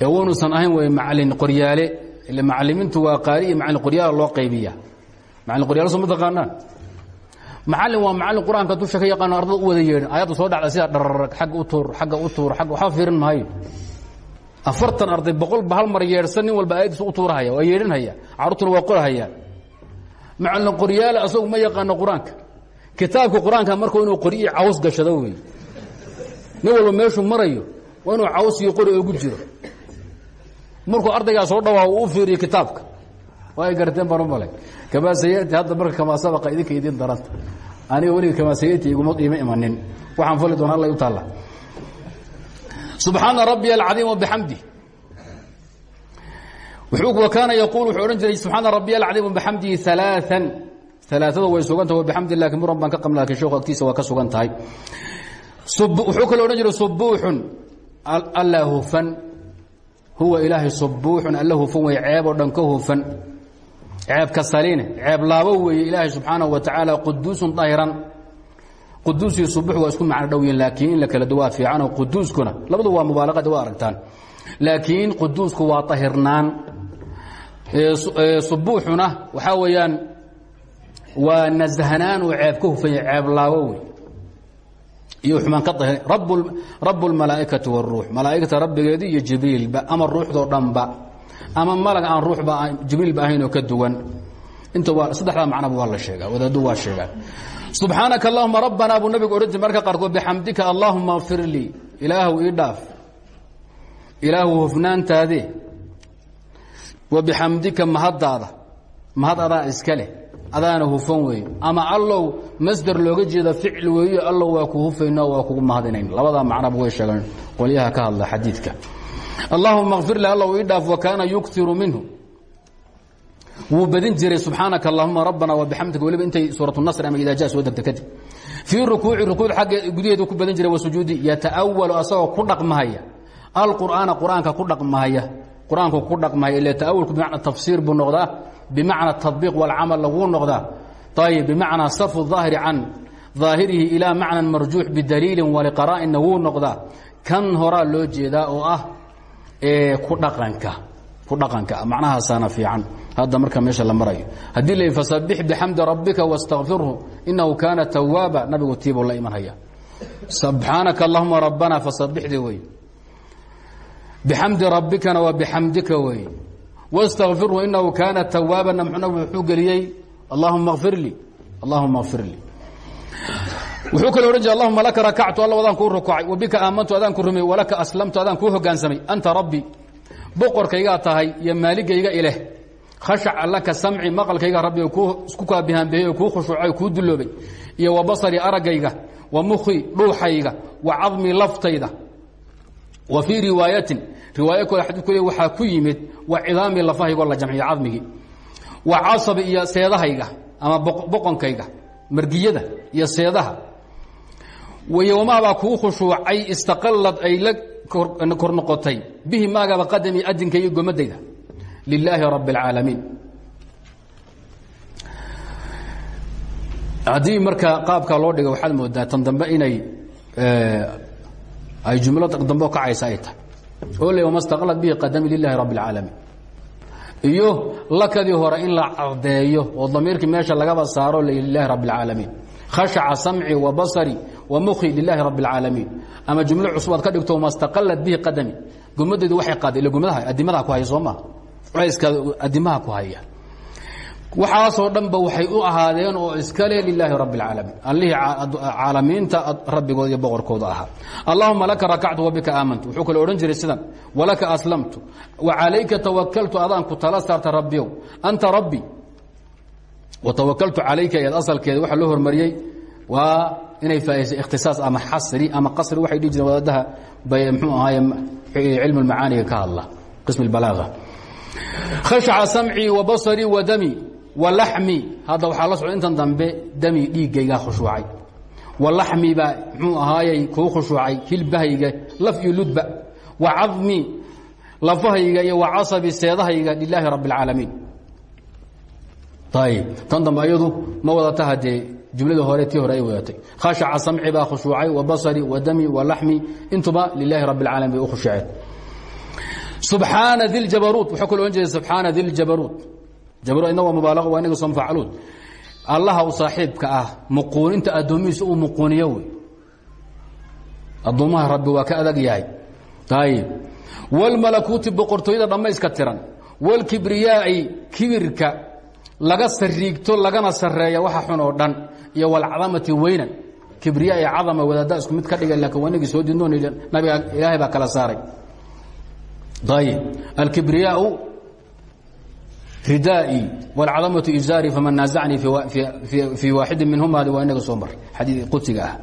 Ee wanuusan ahayn wey macalin qoryaale ile macalimiintu waa qaari iyo macalin qoryaala loo qaybiya. Macalin qoryaale soo ma taqaanaan? Macallin waa macallin qur'aanka dusha ka yaqaano ardada u wada yeedhin ayadda soo dhacda sida dhararag xagga u tuur xagga u tuur agga waxba fiirin maayo afartan arday boqolba hal mar yeedhsan nin walba aayaddiisa u tuurahaya waa yeedhinhaya carruurtuna waa qorahayaan macallin qoryaale asagu ma yaqaano qur'aanka. Kitaabka qur'aanka markuu inuu qori iyo caws gashado wey nin walba meeshuu marayo waa inuu caws iyo qori ogu jiro. Markuu ardaygaa soo dhawaa uu u fiiriyo kitaabka. Waa ay garteen baan u malay. Kamaa sayati hadda marka kamaa sabaqa idinka idin daranta. Aniga weliga kamaa sayati iguma iima imanin. Waxaan fali doona alla u taalla. Subxaana rabbiy alcadiim wabixamdi wa kaana yaquul wuxuu odhan jiray subxaana rabbiy alcadiim wabixamdihi alaaan alaaada way sugantahay wabixamdi laakiin muran baan ka qabna laakiin sheekhu agtiisa waa ka sugan tahay. Wuxuu kaloo odhan jiray subuuxun alla hufan. Huwa ilaahay subuuxun alla hufan way ceeb oo dhan ka hufan. Ceebka saline ceeb laabo weeye wa tacaala quduusun dahiran quduus iyo subux waa isku macno dhow yihiin laakiin in la kala labadu waa mubaalaqada waa aragtaan. Laakiin quduusku waa tahirnaan. Subuuxuna waxaa weeyaan waa naزhanaan uu ceeb ka hufanya ceeb laabo wey iyo xumaan ka dahir rabb اlmalaa'ikati wاruux malaa'igta rabbigeedii iyo jibriilba ama ruuxdoo dhanba ama malag aan ruuxba jibriilba ahaynoo ka duwan. Inta saddexdaa macnaba waa la sheegaa wadaaddu waa sheegaan. Subxaanaka allahuma rabbana buu nabigu odhan jir marka qaarkood bixamdika allahuma kfir lii. Ilaahu ii dhaaf. Ilaahu hufnaantaade wa bixamdika mahaddaada. Mahad adaa iska leh. Adaana hufan weeyo ama allow masder looga jeeda ficil weeyo allow waa ku hufayno waa kugu mahadinayn. Labadaa macnaba way sheegeen qolyaha ka hadla xadiidka. Allahuma kfir li allow ii dhaaf wa kaana yukiru minhu. Wuu badin jiray subxaanaka allahuma rabbana wabixamdika weliba intay suurat nasr ama idaa ja soo degta kadib. Fii rukuuci rukuuc gudaheedu ku badin jiray wasujuudi yata'awalu asagoo ku dhaqmahaya. Alqur'aana qur'aanka ku dhaqmahaya. Qur'aanku ku dhaqmahaya ile ta'awulku bimacna tafsiir buu noqdaa bimacna tadbiiq walcamal laguu noqdaa ayib bimacnaa sarfu daahiri can daahirihi ilaa macnan marjuux bidaliilin waliqaraa'inna wuu noqdaa kan horaa loo jeedaa oo ah ku dhaqanka ku dhaqanka macnahaasaana fiican hadda marka meesha la marayo haddii la fasabix bixamdi rabbika wastakfirhu inahu kaana tawaaba nabigu tiibuu la imanhaya subxaanaka allahuma rabbana fasabixdi wey bixamdi rabbikana waa bixamdika wey wastakfirhu inahu kaana nabigu wuxuu geliyey allahuma kfir lii allahuma kfir lii wuxuu kale odhan jire allahuma laka rakactu alla adaan kuu rukucay wabika aamantu adaan ku rumey walaka aslamtu adaan kuu hogaansamay. Anta rabbi. Boqorkaygaa tahay iyo maaligayga ileh. Khashaca laka samci maqalkayga rabbiga isku kaabihaanbeeyey oo kuu khushuucay kuu duloobay. Iyo wa basari araggayga wa mukhi dhuuxayga wa cadmi laftayda. Wa fii riwaayatin riwaayo kole xadiidku le waxaa ku yimid wa cidaami lafahaygoo la jamciyo cadmigii wa casabi iyo seedahayga ama boqonkayga margiyada iyo seedaha. Wayowmaabaa kuu khushuucay istaqallad ay la kor noqotay. Bihi maagaba qadami adinka iyo gomadayda. Lilaahi rabi اlcaalamiin haddii marka qaabkaa loo dhiga waxaad moodaa tan dambe inay ay jumlo dambe kacaysa ay tahay oo le wama staqalad bihi qadami lilahi rabi اlcaalamiin iyo lakadii hore in la cardeeyo oo damiirkii meesha lagaba saaro lilahi rabi اlcaalamiin khashaca samci wa basari wa mukhi lilahi rabi اlcaalamiin ama jumlo cusub ka dhigto wama staqalad bihi qadami. Gomadaydu waxay qaada ila gomadaha adimadaa ku haya soo culayska adimaha ku haya waxaasoo dhanba waxay u ahaadeen oo iskale lilaahi rabi اlcaalamiin allihii caalamiinta rabbigooda iyo boqorkooda ahaa. Allahuma laka rakactu wabika aamantu. Wuxuu kale odhan jiray sidan walaka aslamtu. Wacalayka tawakaltu adaan ku tala saarta rabbiyow. Anta rabbi. Watawakaltu calayka eed asalkeeda waxaa loo hormariyey waa inay faa'idaysay ikhtisaas ama xasri ama qasri. Waxay dhihi jireen wadaadaha bay mxuu ahaaye cilmu lmacaaniga ka hadla. Qism اbalaaga khashaca samcii wa basarii wa dami wa laxmi hadda waxaa la socda intan dambe dami dhiiggaygaa khushuucay. Wa laxmi baa mxuu ahaayey kuu khushuucay hilbahayga laf iyo ludba. Wa cadmi lafahayga iyo wa casabi seedahayga lilaahi rabi اlcaalamiin ayb tan dambe ayadu ma wadata haddee jumladii hore tii hore ay wadatay. Khashaca samci baa khushuucay wa basari wa dami wa laxmi intuba lilaahi rabi اlcaalamiin bay u khushuuceen subxaana di ljabaruut wuxuu kalo ohan jeeda subxaana di jabr waa mubaalaqa waa inaga soo mafaacaluud allaha u ah muquuninta addoomihiisa uu muquuniyo wey. Rabbi waa ka adag yahay. Ayib walmalakuuti boqortooyada dhammayska tiran. Walkibriyaa'i kibirka laga sariigto lagana sarreeya waxa xun oo dhan. Iyo walcadamati weynan. Kibriya i cadama wadaadda isku mid ka dhiga laakin wanagii soo diindoon nabiga ilaahay baa kala saaray. Ayib alkibriyaau ridaa'i wاlcadamatu izaari faman naazacnii fii waaxidin minhuma waa inaga soo mar xadii qudsiga ah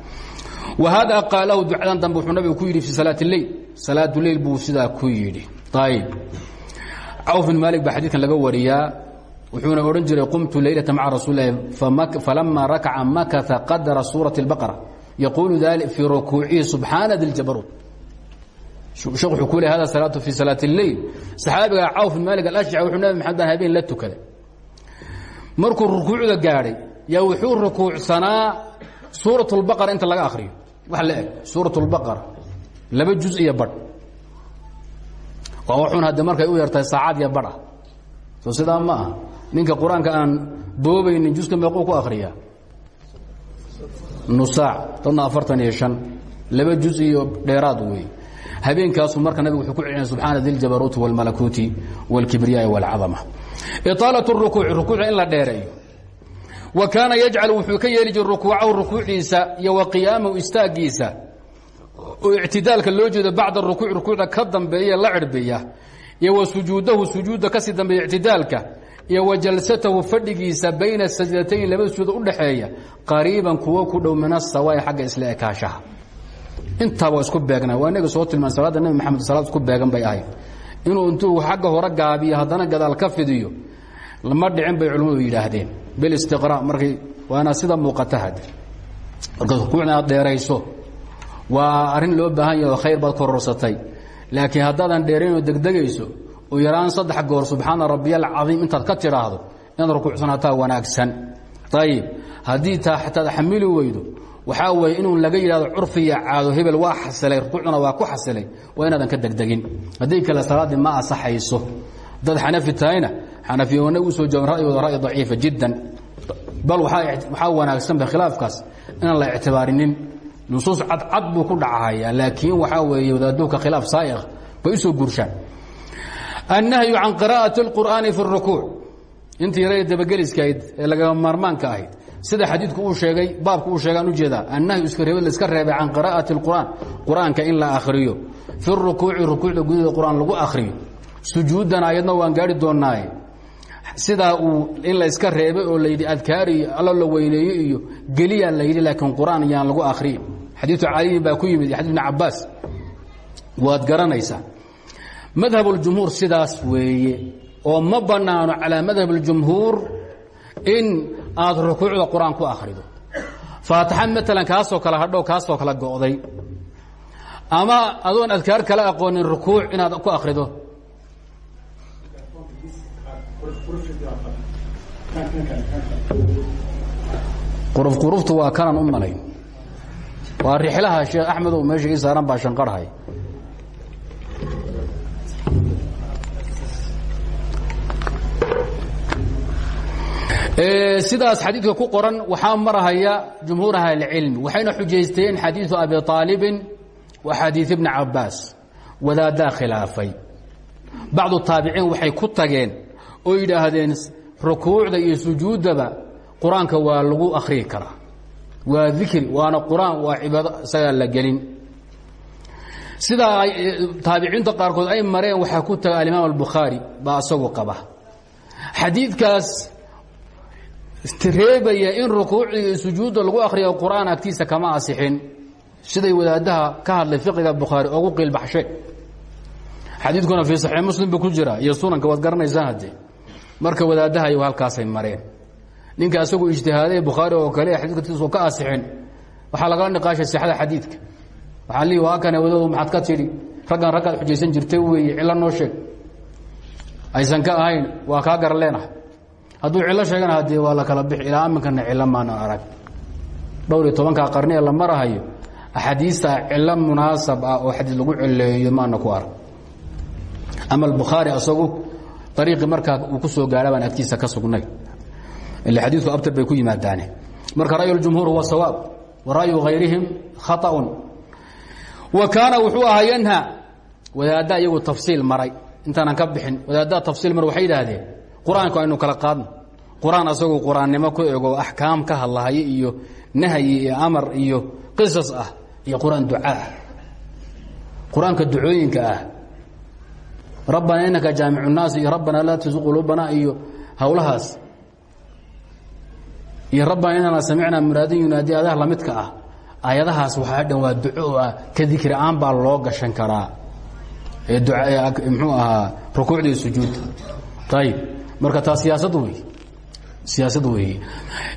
wa hada qaalahu ducadan dambe wuxuu nabigu ku yidhi fi salaat اleyl salaat leyl buu sidaa ku yidhi ayb cawf bin maalik baa xadiidkan laga wariyaa wuxuuna odhan jiray qumtu leylata maca rasuul lahi falama rakaca makata qadra suuraة اlbaqara yaquulu dali fii rukuucihi subxaana di ljabaruut shekh wuxuu ku le hada salaatu fi salaat اleyl saxaabiga cawf bin maalik alashjaci wuxuu nabi maxamed habeen la tukaday markuu rukuucda gaadhay yaa wuxuu rukuucsanaa suuraة اlbaqara inta laga akhriyo wax la eg suuraة اlbaqara laba juz iyo badh waa waxun hadde markay u yartahay saacad iyo badha soo sidaa ma aha ninka qur-aanka aan boobaynin juska meequu ku akhriyaa nusaac dadna afartan iyo شhan laba juz iyo dheeraad wey habeenkaasu marka nabigu wuxuu ku celina subxaana di ljabaruuti wاlmalakuuti wاlkibriyaai wاlcadama iطaalaة الrukuuci rukuucda in la dheereeyo wa kaana yajcal wuxuu ka yeeli jira rukuucahu rukuuciisa iyo wa qiyaamahu istaagiisa oo ictidaalka loo jeedo bacda rukuuc rukuucda ka dambeeya la cirbiya iyo wa sujuudahu sujuudda kasii dambeeya ictidaalka iyo wa jalsatahu fadhigiisa bayna sajdatayn labada sujuuda udhaxeeya qariiban kuwo ku dhow min asawaai xagga isla ekaashaha intaaba isku beegnaa. Waa inaga soo tilmaan salaadda nebi maxamed salaad isku beegan bay ahayd. Inuu intuu xagga hore gaabiyo haddana gadaal ka fidiyo lama dhicin bay culimmadu yidhaahdeen. Bilistiqraa markay waana sida muuqata hade marka rukuucna aad dheerayso waa loo baahan yaho khayr baad kororsatay laakiin haddaadan dheeraynoo degdegayso oo yaraan saddex goor subxaana rabbiya alcadiim intaad ka tidhaahdo inaad rukuucsanaataa wanaagsan. Ayib haddii taa xataad xamili weydo waxaa weeye inuu laga yidhahdo curfiya caado hebel waa xasilay rukuucduna waa ku xasilay waa inaadan ka degdegin. Haddii kale salaaddii ma asaxayso. Dad xanafi tahayna xanafiyoona u soo joogan ra'yigooda ra'yi daciifa jiddan. Bal waxaa wanaagsanba khilaafkaas inaan la ictibaarinin. Nusuus cadcad buu ku dhacahayaa laakiin waxaa weeye wadaaduka khilaaf saaiq bay u soo guurshaan. Annahyu can qira'ati اlqur'aani fi اrukuuc intii yara dabageliskahayd ee lagama maarmaanka ahayd sida xadiidku uu sheegay baabku uu sheegaan ujeedaa annahyu iska reebid laiska reebay can qira'ati اlqur'aan qur'aanka in la akhriyo fi rukuuci rukuucda gudaheeda qur'aan lagu akhriyo sujuuddana ayadna waan gaari doonaaye sidaa uu in la iska reebay oo layidhi adkaar iyo allo la weyneeyo iyo geliyaa la yidhi laakiin qur'aan yaan lagu akhriyin xadiiu caliyin baa ku yimid iyo xadii ibn cabaas waad garanaysaa madhab اljumhuur sidaas weeye oo ma bannaano calaa madhab اljumhuur in aad rukuucda qur'aan ku akhrido. Faataxa maalan kaasoo kale hadhow kaasoo kale go'day. Ama adoon adkaar kala aqoonin rukuuc inaad ku akhrido. Quruf quruftu waa kanan u malayn waa rixlaha sheekh axmedow meesha ii saaran baa shanqarhay sidaas xadiidka ku qoran waxaa marahaya jumhuur ahlicilmi waxayna xujaysteen xadiiثu abi aalibin wa xadiiث bni cabaas wadaadaa khilaafay. Bacdu taabiciin waxay ku tageen oo yidhaahdeen rukuucda iyo sujuuddaba qur'aanka waa lagu akhriyi karaa. Waa dikri waana qur'aan waa cibaado isagaa la gelin. Sidaa taabiciinta qaarkood ay mareen waxaa ku taga alimaam albukhaari baa isagu qaba xadiidkaas reebaya in rukuucda iyo sujuudda lagu akhriyo qur'aan agtiisa kama asixin. Siday wadaadaha ka hadlay fiqiga bukhaari ogu qiilbaxshe xadiidkuna fii saxiix muslim buu ku jira iyo sunanka waad garanaysaan haddee marka wadaadaha iyagu halkaasay mareen. Ninka isagu ijtihaaday bukhaari oo kale xadiidkatiisu ka asixin. Waxaa lagala niqaashay sixada xadiidka. Waxaa lii waa kane wadadu maxaad ka tidhi raggan raggaad xujaysan jirtay weeye cillo noo sheeg. Aysan ka ahayn waa kaa gar leenahay hadduu cillo sheegana hadee waa la kala bixi ilaa aminkana cillo maana arag. Dhowr iyo tobanka qarni ee la marahayo axaadiista cillo munaasab ah oo xadiis lagu cileeyo maana ku arag. Ama albukhaari isagu ariiqii markaa uu ku soo gaara baan agtiisa ka sugnay. Ila xadiidku abtar bay ku yimaadaane. Marka ra'yu اljumhuur huwa sawaab wa ra'yu hayrihim khaطaun wa kaana wuxuu ahaa yanha wadaadda iyagu tafsiil maray. Intaanan ka bixin wadaaddaa tafsiil mar waxay yidhaahdeen qur'aanku aynu kala qaadno. Qur'aan asagu qur'aannimo ku ego axkaam ka hadlahayo iyo nahyi iyo amar iyo qisas ah iyo qur'aan ducaah qur'aanka ducooyinka ah. Rabbana inaka jaamicu الnaas iyo rabbana laa tusi quluubana iyo howlahaas iyo rabbana inana samicnaa muraadin yunaadi adah lamidka ah. Aayadahaas waxaa dhan waa duco ah. Ka dikri aan baa loo gashan karaa. Ee mxuu ahaa rukuucda iyo sujuudda marka taa siyaasad wey siyaasad weeye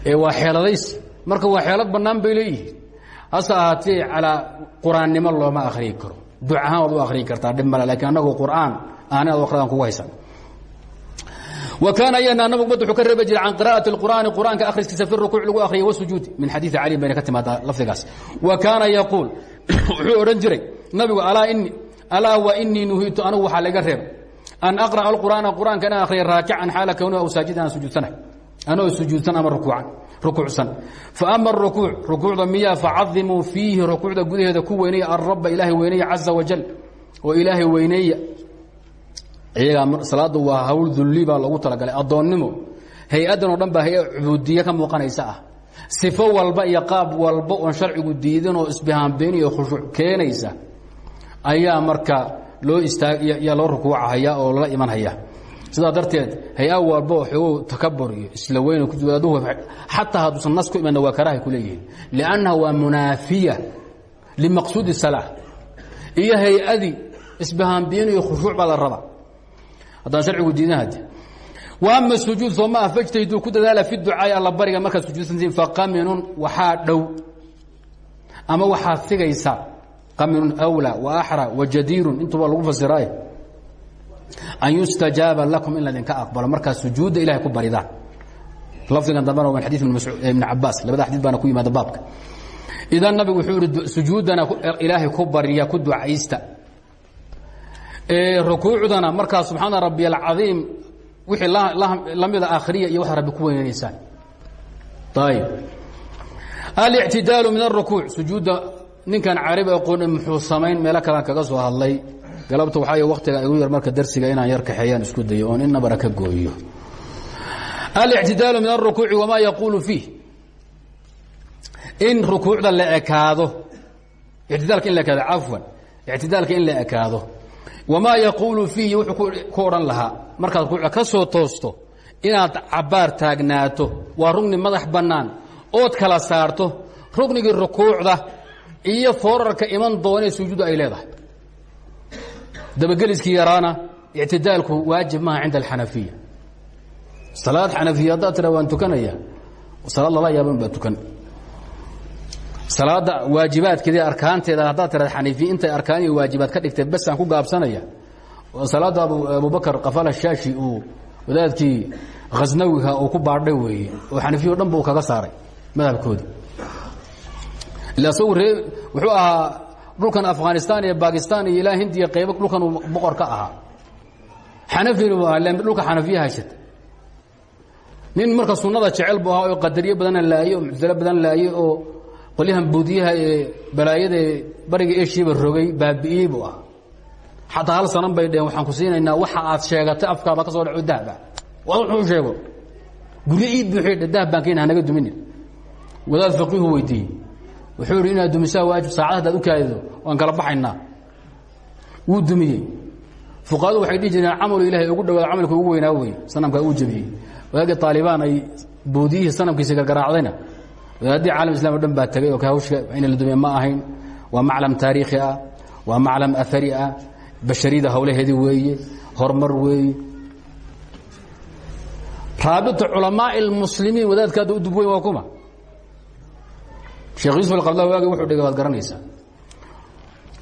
ee waa xeeladaysi marka waa xeelad bannaan bay leeyihiin. Hase ahaatee calaa qur'aannimo looma akhriyi karo. Duc ahaan waad u akhriyi kartaa dhib male lakiin annagu qur'aan aan inaad akhridaan kugu haysan. Yana nabigu umad wuxuu ka reebi jiray can qira'ati اlqur'aani qur'aanka akhriskiisa fi rukuuc lagu akhriya wasujuudi min xadiidi cali bayna ka timaadaa lafdigaas. Wa kaana yaquul wuxuu odhan jiray nabigu alaa inii nuhiitu anugu waxaa laga reeba an aqra'a alqur'aana qur'aanka inaan akhriya raakican xaala kownihi aw saajid aan sujuudsanahay anoo sujuudsan ama rukuucan rukuucsan faama arukuuc rukuucda miyaa facadimuu fiihi rukuucda gudaheeda ku weyneeya alrabba ilaahay weyneeya caza wajal oo ilaahay weyneeya iyagaa salaadda waa hawl dulli baa loogu talagalay addoonnimo hay'addan oo dhan baa hay'a ka muuqanaysa sifo walba iyo walba oon sharcigu diidan oo isbihaambeyn iyo khushuuc keenaysa ayaa marka loo istaag yaa loo rukuucahaya oo lala imanhaya sidaa darteed hay'a walba oo takabur iyo isla weyn kuwadaduhu xataa hadduusan nas ku imanna waa karahay ku leeyihiin. Liannaha waa munaafiya limaqsuudi salaa iyo hay'adii isbihaambiyin iyo khushuuc baa raba. Haddaan sharcigu diidan hade wa ama sujuud sooma ah ku dadaala fi ducaai alla bariga markaad sujuudsantiin faqaminun waxaa dhow. Ama waxaad sigaysaa wa axra wa jadiirun intuba lagu fasiraaye. An yustajaaba lakum in ladinka aqbalo markaad sujuudda ilahay ku baridaan lafdigan dambena waa xadii ibn cabaas labada xadii baana ku yimaada baabka. Idan nabigu wuxuu ihi sujuuddana ilaahay ku barya ku ducaysta. Rukuucdana markaa subxaana rabbi alcadiim wixii lamida akhriya iyo waxaad rabbi ku weynaysaan ayb alictidaalu min aلrukuuc sujuudda ninkan carabi aqooni muxuu samayn meelo kalaan kaga soo hadlay. Galabta waxaa waktiga igu yar marka darsiga inaan yar kaxeeyaan isku dayo oon inabara ka gooyo. Alictidaalu min aلrukuuci wamaa yaquulu fiih. In rukuucda la ekaado. Ictidaalka in la ekaado cafwan. Ictidaalka in la ekaado. Wamaa yaquulu fiihi wuxuu ku odhan lahaa markaad rukuucda ka soo toosto inaad cabbaar taagnaato waa rugni madax bannaan ood kala saarto rugnigii rukuucda iyo foorarka iman doonee sujuudda ay leedahay. Dabageliskii yaraana ictidaalku waajib maaha cinda alxanafiya. Salaad xanafiya haddaad tira waan tukanaya salaad lala yaaban baa tukan. Salaada waajibaadkeeda arkaanteeda haddaad tira xaniifiya intay arkaan iyo waajibaad ka dhigtay besaan ku gaabsanaya salaadda abubakar qafala shaashi uu wadaadkii khasnawiga uu ku baadhay weeye oo xanafiya o dhan buu kaga saaray madhabkoodii wuxuu ahaa dhulkan afghanistan iyo bakistan iyo ilaa hindiya qaybo dhulkan boqor ka ahaa. Xanafina buu ahaa dhulka xanafiya haysata nin marka sunnada jecel buu ahaa oo qadariyo badana laaye oo muctalo badan laaye oo qolyahan buudiyaha ee balaayada ee bariga eshiaba rogay baabi'iyey buu ahaa. Xataa hal sanan bay dheheen waxaan ku siinaynaa waxa aad sheegatay afkaada ka soo dhaco dahba waa wuxuu sheego guryo iid buuxii dahab baan keena hanaga duminin. Wadaad faqiihu weydiiyey wuxuu yidhi inaad dumisaa waajib saacad haddaad u kaadido waan kala baxaynaa. Wuu dumiyey. Fuqahadu waxay dhihi jireen camalu ilahay ugu dhawaado camalka ugu weynaa wey sanamkaa uu jebiyey wadaagii taalibaan ay boodiyihii sanamkiisa gargaraacdayna wadaaddii caalam islam o dhan baa tegay oo hawsha in la dumiye ma ahayn waa maclam taariikhi ah waa maclam ahari ah bashariyada hawlaheedii weeye horumar weeye. Raabita culamaai اlmuslimiin wadaadka hadda u dub weyn waa kuma sheekh yuusuf alqabla waagi wuxuu dhigay waad garanaysaa?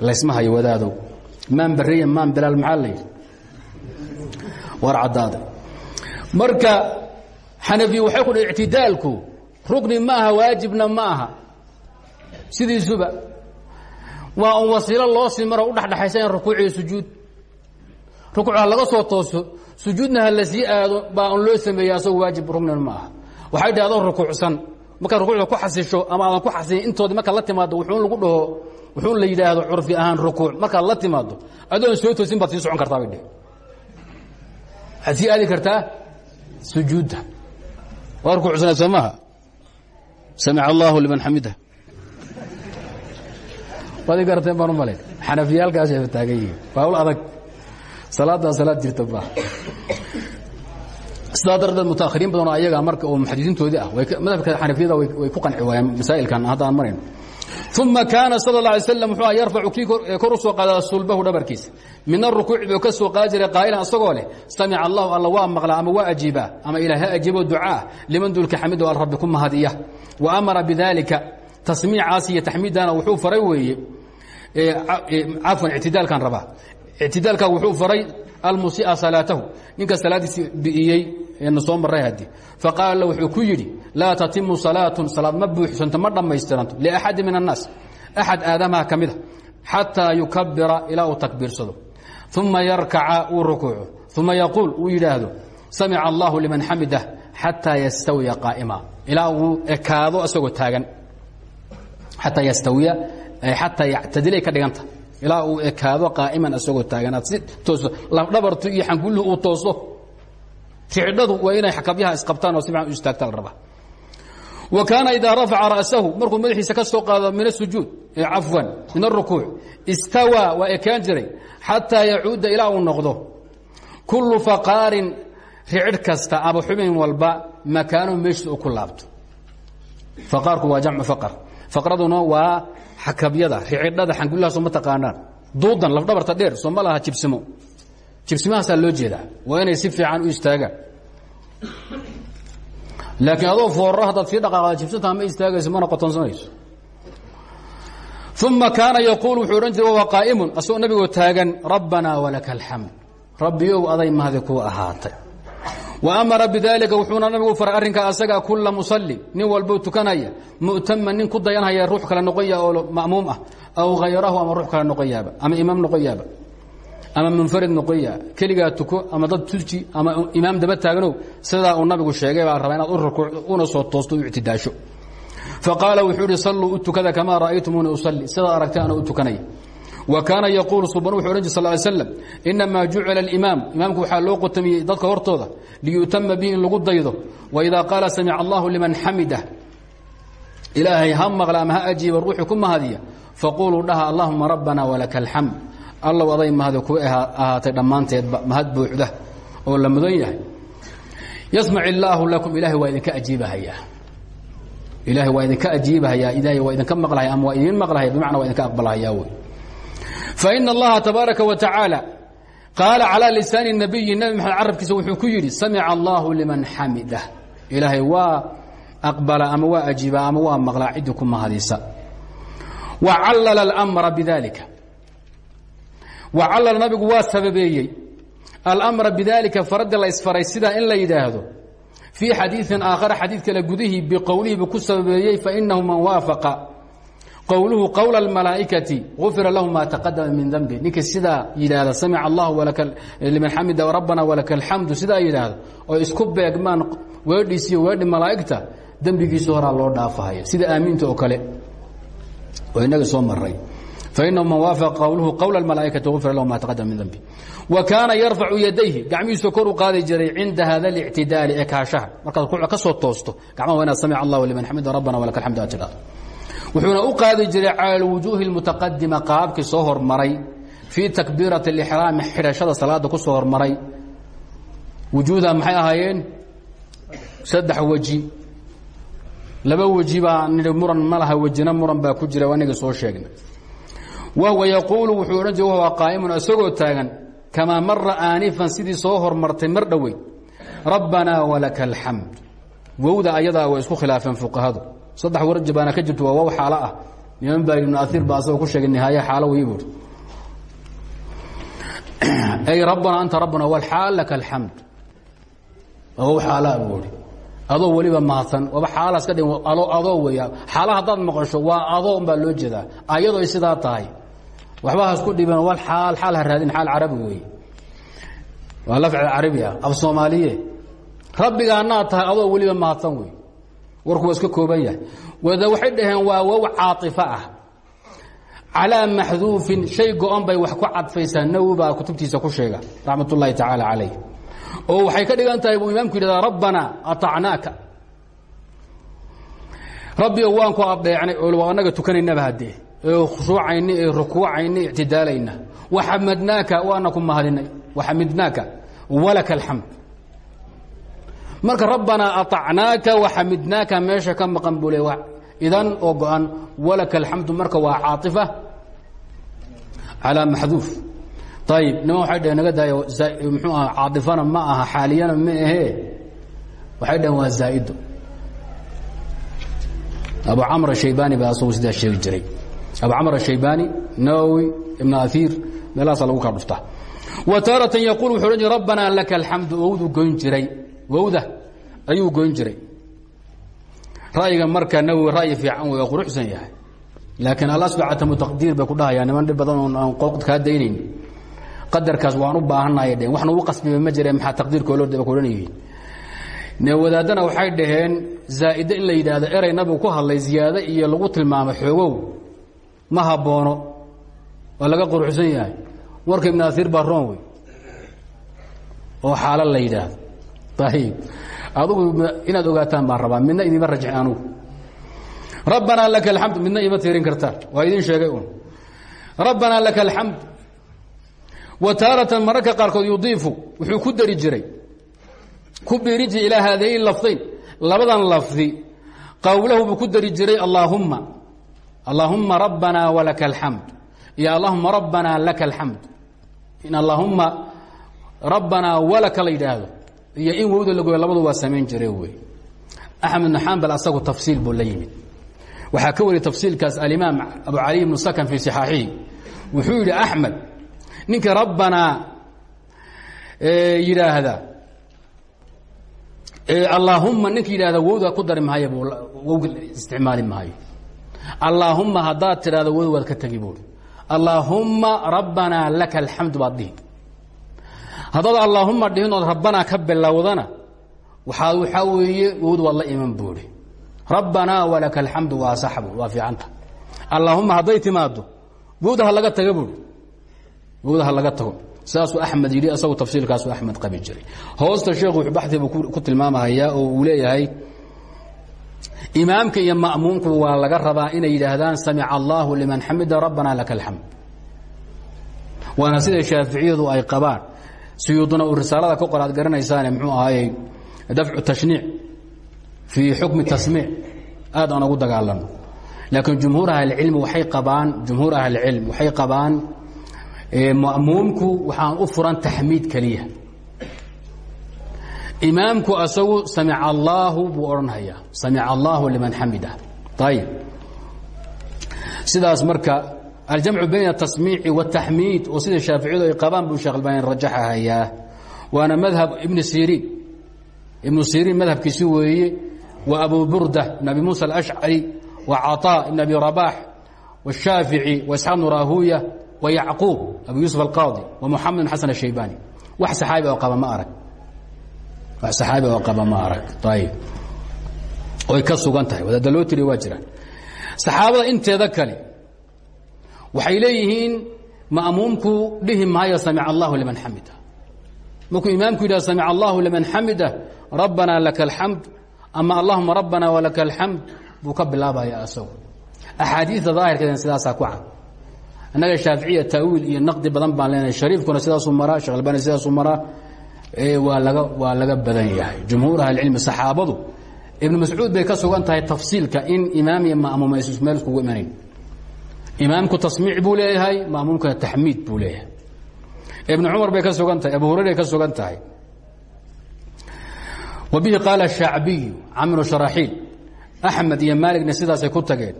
Laysma hayo wadaadow maan barriya maan bilaal maxaa war caddaaday marka xanafiya waxay ku dhi ictidaalku rugni waajibna ma aha sidiisuba waa un wasiilo loo sii maro u dhexdhexaysan rukuuciyo sujuud. Rukuuc laga soo tooso sujuudna la sii aado baa loo sameeya asagoo waajib rugnin ma waxay dhaha rukuucsan markaad rukuucda ku xasisho ama aadan ku xasilin intoodii markaad la timaado wuxuun lagu dhaho wuxuun la yidhaahdo curfi ahaan rukuuc. Markaad la timaado adoon soo toosin baad sii socon kartaa bay dheh waxaad sii aadi kartaa sujuudda. Waa rukuucsanaad soo maaha? Samic allahu liman xamida waad i garateen baan u malayn xanafiyaalkaasay taagan yihiin. Waa hawl adag. Salaaddaa salaad jirta maaha sidaa darteed mutaahiriin badan oo ayaga marka oo muxadisiintoodii ah madhabka xanafiyada way ku qanci masaa'ilkan hadda aan marayno. Uma kaana sal اla alay slam muxuu yarfacu kii sulbahu dhabarkiisa. Min arukuuci buu ka soo qaadi jiray asagoo leh samica allahu alla waa maqlaa ama waa ajiibaa? Ama ilaah ha ajiibo liman dulka xamido al rabbi ku wa amara bidalika tasmiicaas iyo taxmiidana wuxuu faray weeye cafwan ictidaalkan rabaa. Ictidaalka wuxuu faray almusia salaatahu. Ninka salaadiisi bi'iyey eena soo maray haddi faqaala la wuxuu ku yidhi laa tatimu salaatun salaad ma buuxsanto ma dhammaystiranto liaxadi min annaas. Axad aadamaha ka mida xataa yukabira ilaa uu takbiirsado. Uma yarkaca uu rukuuco uma yaquul uu yidhaahdo samica allahu liman xamidah xataa yastawiya qaa'ima. Ilaa uu ekaado isagoo taagan. Xataa yastawiya xataa yactadilay ka dhiganta ilaa uu ekaado qaa'iman isagoo taaganaad si tooso lafdhabartu iyo xangulluhu uu tooso ficdhadu waa inay xakabyaha isqabtaan oo si fiican u istaagta la rabaa. Wa kaana ra'sahu markuu madaxiisa ka soo qaado min asujuud cafwan min arukuuc istawaa waa ekaan jiray xataa yacuuda uu noqdo. Kullu faqaarin ricir kasta ama xubin walba makaanu meeshiis uu ku laabto. Faqaarku waa jamcu faqar. Faqraduna waa xakabyada ricidhada xangullahaaso ma taqaanaan. Duudan lafdhabarta dheer soo ma laha jibsimo. Jibsimahaasaa loo jeedaa. Waa inay si fiican u istaagaan. Laakiin adoo foorro haddaad sii dhaqaaqda ma istaagayso mana qotonsanayso. Uma kaana yaquul wuxuu odhan jiray wawa qaa'imun. Asagoo nabigoo taagan rabbanaa walaka alxamd rabbiyow aday mahdi kuu ahaatay amara bidaalika wuxuuna nabigu faray arrinkaa asaga kulla musalli nin walbou tukanaya mu'taman nin ku dayanhaya ruux kale noqon yaha oo ma'muum ah aw hayrahu ama ruux kale noqon ama imaam noqon ama munfarid noqoya keligaa tuko ama dad tuji ama imaam daba taaganow sidaa uu nabigu sheegay baa rabaa inaad una soo toosto u ictidaasho faqaala wuxuu ihi salluu u tukada usalli sidaa aragtay ana u kaana yaquulu suban wuxu odhan jir ly slam inamaa jucila alimaam. Imaamku waxaa loo qotamiyey dadka hortooda liyutama bihi in lagu daydo waidaa qaala samica allahu liman xamidah ilaahay ha maqla ama ha ajiiba ruuxii ku mahadiya faquluu dhaha allahuma rabbana walaka alxamd allow aday mahadi ku ahaatay dhammaanteedba mahad buuxda oo la mudan yahay. Yasmac illaahu lakum ilaahay waa idinka ajiibahayaa. Ilaahay waa idinka ajiibahayaa ilaahay waa idinka maqlahaya ama waa idiin maqlahaya bimacna waa idinka aqbalahayaa wey faina allaha tabaaraka wa tacaala qaala calaa lisaani nabiyi nabi maxamed carabkiisa wuxuu ku yidhi samica allahu liman xamidah ilaahay waa aqbala ama waa ajiiba ama waa maqlaa ciddii ku mahadisa wa callala almra bidalika wa callala nabigu waa sababeeyey almra bidalika faraddi la isfaray sidaa in la yidhaahdo fii xadiiin aakhara xadiid kale gudihii biqowlihi buu ku sababeeyey fainahu man waafaqa qowluhu qowla اlmalaa'ikati gufira lahu ma taqadama min denbi ninka sidaa yidhaahda samica allahu liman xamida rabbana walaka alxamdu sidaa yidhaahdo oo isku beegmaan weedhiisiyo weedhi malaa'igta dembigiisu horaa loo dhaafahaya sida aamiinta oo kale oo inaga soo maray fainahu man waafaqa qowluhu qowla اlmalaa'ikati gufira lahu ma taqadama min denbi wa kaana yarfacu yadayhi gacmihiisu kor u qaadi jiray cinda hada اlictidaali ee kaashaha markaad ruuca ka soo toosto gacmaha waa inaad samica allahu liman xamida rabbana walaka alxamdu aad tidhahdo wuxuuna u qaadi jiray cala alwujuuhi اlmutaqadima qaabkii soo hormaray fii takbiirati اlixraami xidhashada salaada ku soo hormaray. Wujuuda maxay ahaayeen? Saddex weji. Laba weji baa nidhi muran ma laha wejina muran baa ku jira aniga soo sheegna wahwa yaquulu wuxuu odhan jiray wahwa qaa'imun isagoo taagan kamaa mara aanifan sidii soo hormartay mar dhoweyd rabbanaa walaka alxamd wowda ayadaa way isku khilaafeen fuqahadu saddex warji baana ka jirto waa wow xaalo ah. Niman baa ibnu aiir baa asagoo ku sheegay nihaaya xaalo wey buui ay rabbana anta rabbuna wlxaal laka alxamd. Wow xaalaa buui adoo weliba mahadsan waba xaalaas ka dhi adoo weya xaala haddaad maqasho waa adoo un baa loo jeedaa. Ayadoo ay sidaa tahay. Waxba hasku dhiban wal xaal xaal ha raadin xaal carabi weeye waa lafci carabi ah af soomaaliye. Rabbigaanaad tahay adoo weliba mahadsan wey warku waa iska kooban yahay wada waxay dhaheen waa wow caaطifo ah calىa maxduufin shay go-an bay wax ku cadfaysaa nawi baa kutubtiisa ku sheega raxmat ullaahi tacaala calayh oo waxay ka dhigan tahay buu imaamku yidhahdaa rabbana aطacnaaka rabbigo waan ku adeecnay oo annaga tukanaynaba haddee ee khushuucayna ee rukuucayna ictidaalayna waxamadnaaka waana ku mahadinay waxamidnaaka walaka alxamd marka rabbanaa aacnaaka waxamidnaaka meesha ka maqan buu le idan oo go-an walaka alxamdu marka waa caaطifa calaa maxduuf. Ayib niman waxay dheheen naga daaya mxuu aha caaifana ma aha xaaliyana ma ahee. Waxay dhaheen waa zaaido abu camr ashaybani baa asagu sidaa sheegi jiray. Abu camr ashaybani nawowi ibn aiir meelahaasaa lagu kaa dhuftaa wa taaratan yaquul wuxu odhan jira rabbanaa laka alxamdu owdu goyn jiray wowda ayuu goyn jiray. Ra'yiga marka nawowi ra'yi fiican oo quruxsan yahay. Laakiin alasbacatamu taqdiir bay ku dhahayaa niman dhib badan oon aan qood kaa daynayn. Qadarkaas waan u baahanaya dheen waxna ugu qasbiba ma jireen maxaa taqdiirka loo daba kuhan yihiin wadaadana waxay dhaheen zaa'ide in la yidhaahdo erey nabigu ku hadlay ziyaado iyo lagu tilmaamo xoogow. Ma haboono waa laga quruxsan yahay. Warka ibn aiir baa roon wey oo xaalo la yidhaahdo ayib adugu inaad ogaataan baan rabaa midna idima rajxin anugu laka alxamd midna ima tiirin kartaan waa idin sheegay un rabbanaa laka alxamd wa taaratan mararka qaarkood yudiifu wuxuu ku dari jiray ku biiri jiray ilaa haadayn labadan lafdi qowlahu buu ku dari jiray allaahumma allaahumma rabbanaa walaka alxamd iyo allahuma rabbanaa laka alxamd in allaahumma rabbanaa walaka la yidhaahdo iyo in wowda lagoyo labadu waa samayn jire wey. Axmed bn xambal asagu tafsiil buu la ka wariyay tafsiilkaas alimaam abu cali ibnu sakan fii wuxuu yidhi axmed ninka rabbanaa yidhaahda allaahumma ninka yidhahda wowda ku dari maayo wowga isticmaali maayo. Allaahumma haddaad tidhahdo wowda waad ka tegi buuri allaahumma rabbanaa laka alxamd baad haddaad allaahuma dhihin ood ka bilowdana waxaa waxaa weeye wowd waad iman buuri rabbanaa walaka alxamdu waa saxbu waa fiicanta. Allaahuma hadday timaado wowda ha laga taga buuri ha laga tago. Saasuu axmed yidhi isagu tafsiilkaasu axmed qabi jiray. Hoosta sheekhu baxibuu ku tilmaamahayaa oo uu leeyahay imaamka iyo ma'muumku waa laga rabaa inay yidhaahdaan samica allahu liman xamida rabbana laka alxamd waana sida shaaficiyadu ay qabaan suyuuduna uu risaalada ka qor aad garanaysaane muxuu ahaayey dafcu tashniic fii xukmi tasmiic. Aad aan ugu dagaalano laakiin jumhuur ahlicilmi waxay qabaan jumhuur ahlicilm waxay qabaan ma'muumku waxaan u furan taxmiid keliya imaamku asagu samica allaahu buu odhanhayaa allaahu liman xamida. Ayib sidaas marka aljamcu bayn atasmiici wataxmiid oo sida shaaficiyadu ay qabaan buu sheekh albani rajaxahayaa waana madhab ibni siriin ibnu siriin madhabkiisi weeye wa abu burda ibn abi muusa alashcari wa caطaa ibn abi rabaax washaafici wa isxaaq bnu rahuya wa yacquub abu yuusuf alqaadi wa muxamed bn xasan ashaybani wax saxaabi oo qaba ma arag wax saxaabi oo qaba ma arag ayib oy ka sugan tahay wadaada loo tiriya waa jiraan saxaabada inteeda kale waxay leeyihiin ma'muumku dhihi maayo samic allahu liman xamida. Markuu imaamku yidhah samic allahu liman xamida rabbanaa laka alxamd ama allahuma rabbana walaka alxamd buu ka bilaabaya asagu. Axaadiida daahirkeedana sidaasaa ku cad. Annaga shaaficiya taawiil iyo naqdi badan baan leenahay. Shariifkuna sidaasuu maraa shekh albani sidaasuu maraa waa laga waa laga badan yahay. Jumhuur ahlicilmi saxaabadu ibnu mascuud bay ka tafsiilka in imaam iyo ma'muum ay meel iskugu imanayn imaamku tasmiic buu leeyahay ma'muumkuna taxmiid buu leeyahay. Ibnu cumar bay ka sugan tahay abu hurayray ka sugan tahay. Wa bihi qaala shacbiyu camru sharaxiil axmed iyo maaligna sidaasay ku tageen.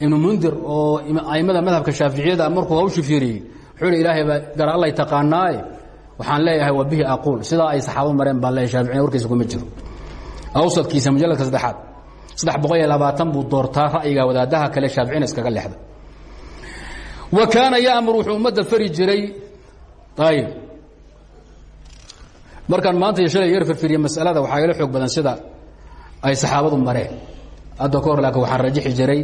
Ibnu mundir oo aimada madhabka shaaficiyada markuu hawshi fiiriyey wuxuu hi ilaahay baa gar allay taqaanaaye. Waxaan leeyahay wa bihi aquul. Sidaa ay saxaabo mareen baan leeyahay shaaficiya warkiisa kuma jiro. Awsadkiisa mujalladka saddexaad. Saddex boqol iyo labaatan buu doortaa ra'yiga wadaadaha kale shaaficina iskaga leexda wa kaana ya'mur wuxuu ummadda fari jiray. Ayib markaan maanta iyo shalay yar firfiriye masalada waxaa ila xoog badan sida ay saxaabadu mareen. Hadda ka hor laakiin waxaan rajixi jiray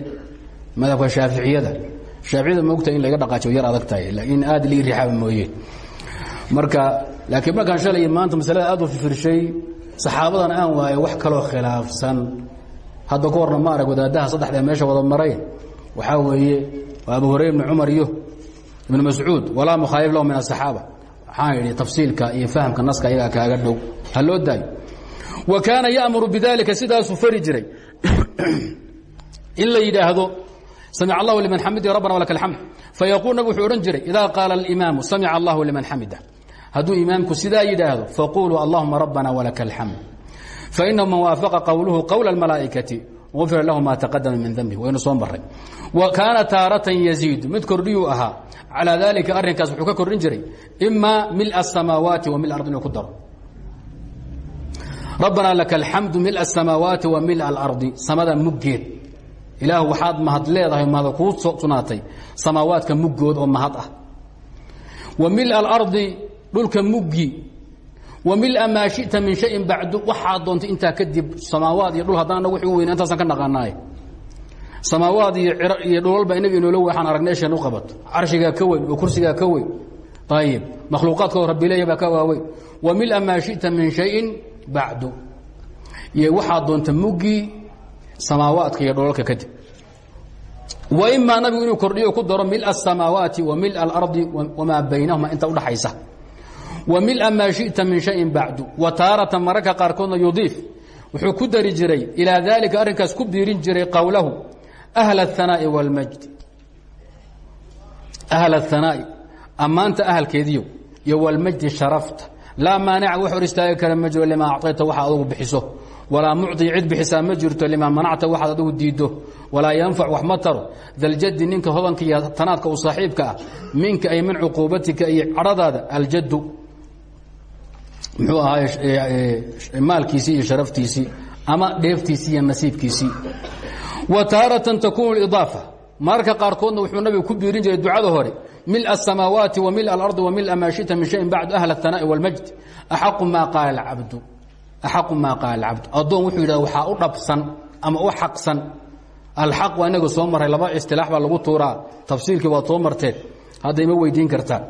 madhabka shaaficiyada shaaficiyada moogta in laga dhaqaajiyo yar adag tahay in aad lii riixaba mooyee marka laakiin markaan shalay iyo maanta masalada aad u fifirshay saxaabadan aan waayo wax kaloo khilaafsan. Hadda ka horna ma arag wadaadaha saddexda meesha wada marayn waxaa weeye waa abu hurayr ibn cumar iyo ibn mascuud walaa mukhaalif lahu min asaxaaba waxaan idhi tafsiilka iyo fahamka naska iyagaa kaaga dhow. Ha loo daayo. Wa kaana ya'muru bidalika sidaasuu fari jiray. In la yidhaahdo samic allahu liman xamidi rabbana walaka alxamd fayaquul nabig wuxuu odhan jiray idaa qaala alimaamu samica allahu liman xamida. Hadduu imaamku sidaa yidhaahdo faquluu allahuma rabbana walaka alxamd fainahu man waafaqa qowluhu qowla اlmalaa'ikati ufira lahu maa taqadama min dambi waynu soo maray wa kaana taaratan yaziidu mid kordhiyuu ahaa calaa daalika arrinkaas wuxuu ka kordhin jiray imaa mila asamaawaati wa mila ard inuu ku daro rabbanaa laka alxamdu mila asamaawaati wa mila alardi samada muggeed ilaahu waxaad mahad leedahay mahad kuu sugnaatay samaawaadka muggood oo mahad ah wa mila alardi dhulka muggi wamila maa shita min shayin bacdu waxaa doontay intaa kadib samaawaad iyo dhul haddana nagu xigu weyna intaasan ka naqaanaay. Samaawaad iyo iyo dhulolba inabi inoola waxaan aragnay eshan u qabato carshigaa ka weyn oo kursigaa ka weyn. Ayib makhluuqaadkao rabbi leeya baa ka waaweyn wa mila maa shita min shayin bacdu iyo waxaa doonta muggii samaawaadka iyo dholalka kadib. Wa imaa nabigu inuu kordhiyo ku daro mila asamaawaati wa mila alardi wamaa baynahuma inta udhaxaysa wa mila maa shita min shayin bacdu wa taaratan mararka qaarkoodna yudiif wuxuu ku dari jiray ilaa dalika arrinkaas ku biirin jiray qowlahu أhl الثanaaءi wاlmajdi أhl الثanaaءi ammaanta ahalkeediyo iyo wاlmajdi sharafta laa maanica wax hor istaagi kara ma jiro limaa acطayta waxaad adugu bixiso walaa mucطi cid bixisaa ma jirto limaa manacta waxaad adugu diiddo walaa yanfac wax ma taro daljadi ninka hodanka iyo tanaadka u saaxiibka ah minka ay min cuquubatika iyo cadhadaada aljaddu muxuu ahaay maalkiisii iyo sharaftiisii ama dheeftiisii iyo nasiibkiisii wa taaratan takuunu idaafa mararka qaarkoodna wuxuu nabigu ku biirin jiray ducada hore mil الsamaawaati wa mil اlarضi wa mil maa shita min shayin bacdu ahl الhanaaءi wاlmajd axaqu maa qaala cabdu axaqu maa qaala alcabdu addoon wuxuu yidhah waxaa u dhabsan ama u xaqsan alxaq waa inaga soo maray laba istilaax baa lagu tuuraa tafsiirkii waad soo marteen hadda ima weydiin kartaan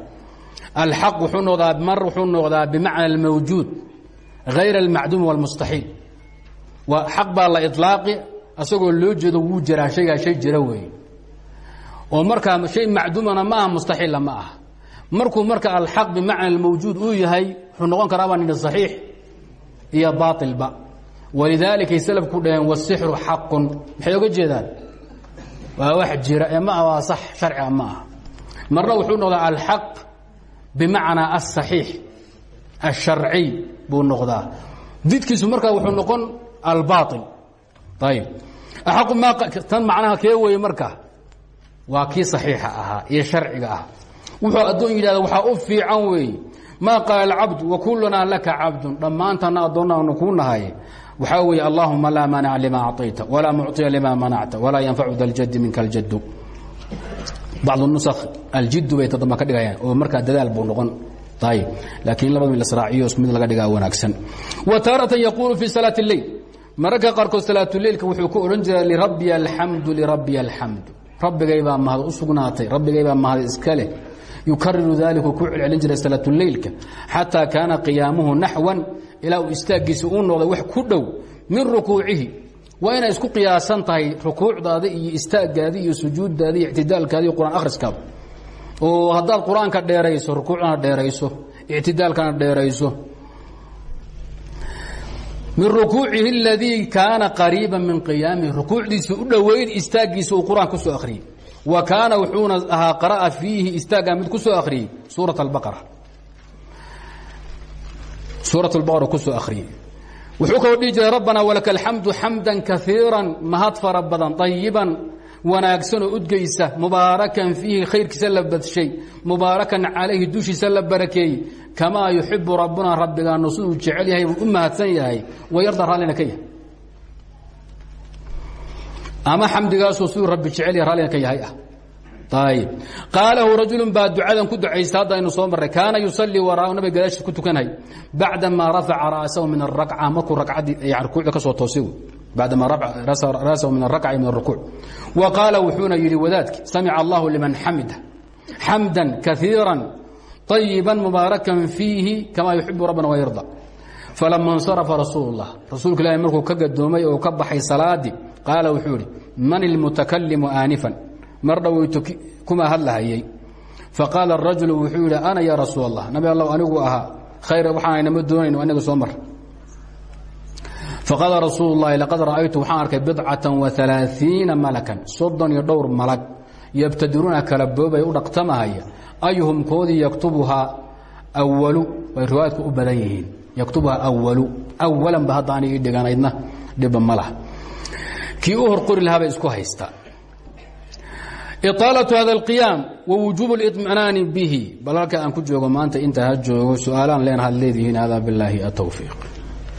alxaq wuxuu noqdaa mar wuxuu noqdaa bimacna almawjuud hayr almacduumi wاlmustaxiil waa xaq baa la iطlaaqi asagoo loo jeedo wuu jiraa shaygaa shay jira weeye oo markaa shay macduumana ma aha mustaxiilla ma aha markuu marka alxaq bimacna almawjuud uu yahay wuxuu noqon karaa baa nidhi saxiix iyo baailba walidaalikay salafku dhaheen wasixru xaqun maxay oga jeedaan waa wax jira ee ma ah waa sax sharciga ma aha marna wuxuu noqdaa alxaq bimacnaa aلصaxiix الsharciy buu noqdaa didkiisu markaa wuxuu noqon albaail ayb axaqu maa tan macnaha kee weeye marka waa kii صaxiixa ahaa iyo sharciga ah wuxuu addoon yidhahda waxaa u fiican weeye maa qaala cabdu wakulunaa laka cabdun dhammaantana addoonnaanu kuu nahay waxaa weeye allahuma laa maanica lima acطayta walaa mucطiya lima manacta walaa yanfacu da ljadi minka اljadu bacdu nusakh aljidu bay tadamba ka dhigayaan oo markaa dadaal buu noqon. ayb laakiin labada la sraaciyo mid laga dhigaa wanaagsan wa taaratan yaquulu fii salaati اleyl mararka qaarkood salaatuleilka wuxuu ku odhan jiray lirabbiya alxamdu lirabbiya alxamdu rabbigay baa mahad u sugnaatay rabbigay baa mahad iska leh yukariru daliku ku celcelin jiray salaatuleilka xataa kaana qiyaamuhu naxwan ilaa uu istaaggiisa uu noqday wax ku dhow min rukuucihi waa inay isku qiyaasan tahay rukuucdaada iyo istaagaadi iyo sujuuddaadi iyo ictidaalkaadi iyo quraan akhriskaada oo haddaad qur-aanka dheerayso rukuucdana dheerayso ictidaalkana dheerayso min rukuucihi اladii kaana qariiba min qiyaamihi rukuucdiisa u dhoweyd istaaggiisa uu qur-aan ku soo akhriyey wa kaana wuxuuna ahaa qara'a fiihi istaaggaa mid ku soo akhriyey suuraة اbaqara suuraة اlbaqara ku soo akhriyey wuxuu kaloo dhihi jiray rabbanaa walaka alxamdu xamda kaiira mahad fara badan طayiban wanaagsanoo udgeysa mubaarakan fiihi khayrkiisa la badshay mubaarakan calayhi dushiisa la barakeeyey. Kamaa yuxibu rabbuna rabbigaanu siduu jecel yahay buu u mahadsan yahay wayarda raallina ka yahay. Ama xamdigaasoo siduu rabbi jecel yahay raallina ka yahay ah ayb qaalahu rajulu baa ducadan ku ducaysta hadda aynu soo marray kaana yusalii waraa nabiga gadaashiis ku tukanhay bacdamaa rafaca ra'sahu min arakca markuu rakcaddii rukuucda ka soo toosay bacdama ra'sahu min arakci min arukuuc wa qaala wuxuuna yidhi wadaadki samica allahu liman xamida xamdan kaiira طayiba mubaarakan fiihi kamaa yuxibu rabbana wayarda falama اnsarafa rasuul اllah rasuulka ilahi markuu ka gadoomay oo ka baxay salaadii qaala wuxuu ihi man ilmutakalimu aanifan mar dhoweyto kuma hadlahayey faqaala rajulu wuxuu yidhi ana yaa rasuul allah nabi allaw anigu ahaa khayra waxaaynama doonayno aniga soo mar. Faqaala rasuul lahi laqad ra'aytu waxaan arkay bidcatan wa alaaiina malakan soddon iyo dhowr malag yabtadiruuna kala boobay u dhaqtamahaya. Ayhum koodii yaktubuhaa awalu bay riwaayadku u badan yihiin. Yaktubuhaa awalu awalan ba hadda ani ii dhigan aydna dhiba ma lah kii u horqori lahaa bay isku haystaa iطaalaة hada اlqiyaam wawujuub اliطminaani bihi bal halka aan ku joogo maanta intaa ha joogo su-aalaan leen had leedihiin hada biاllaahi atowfiiq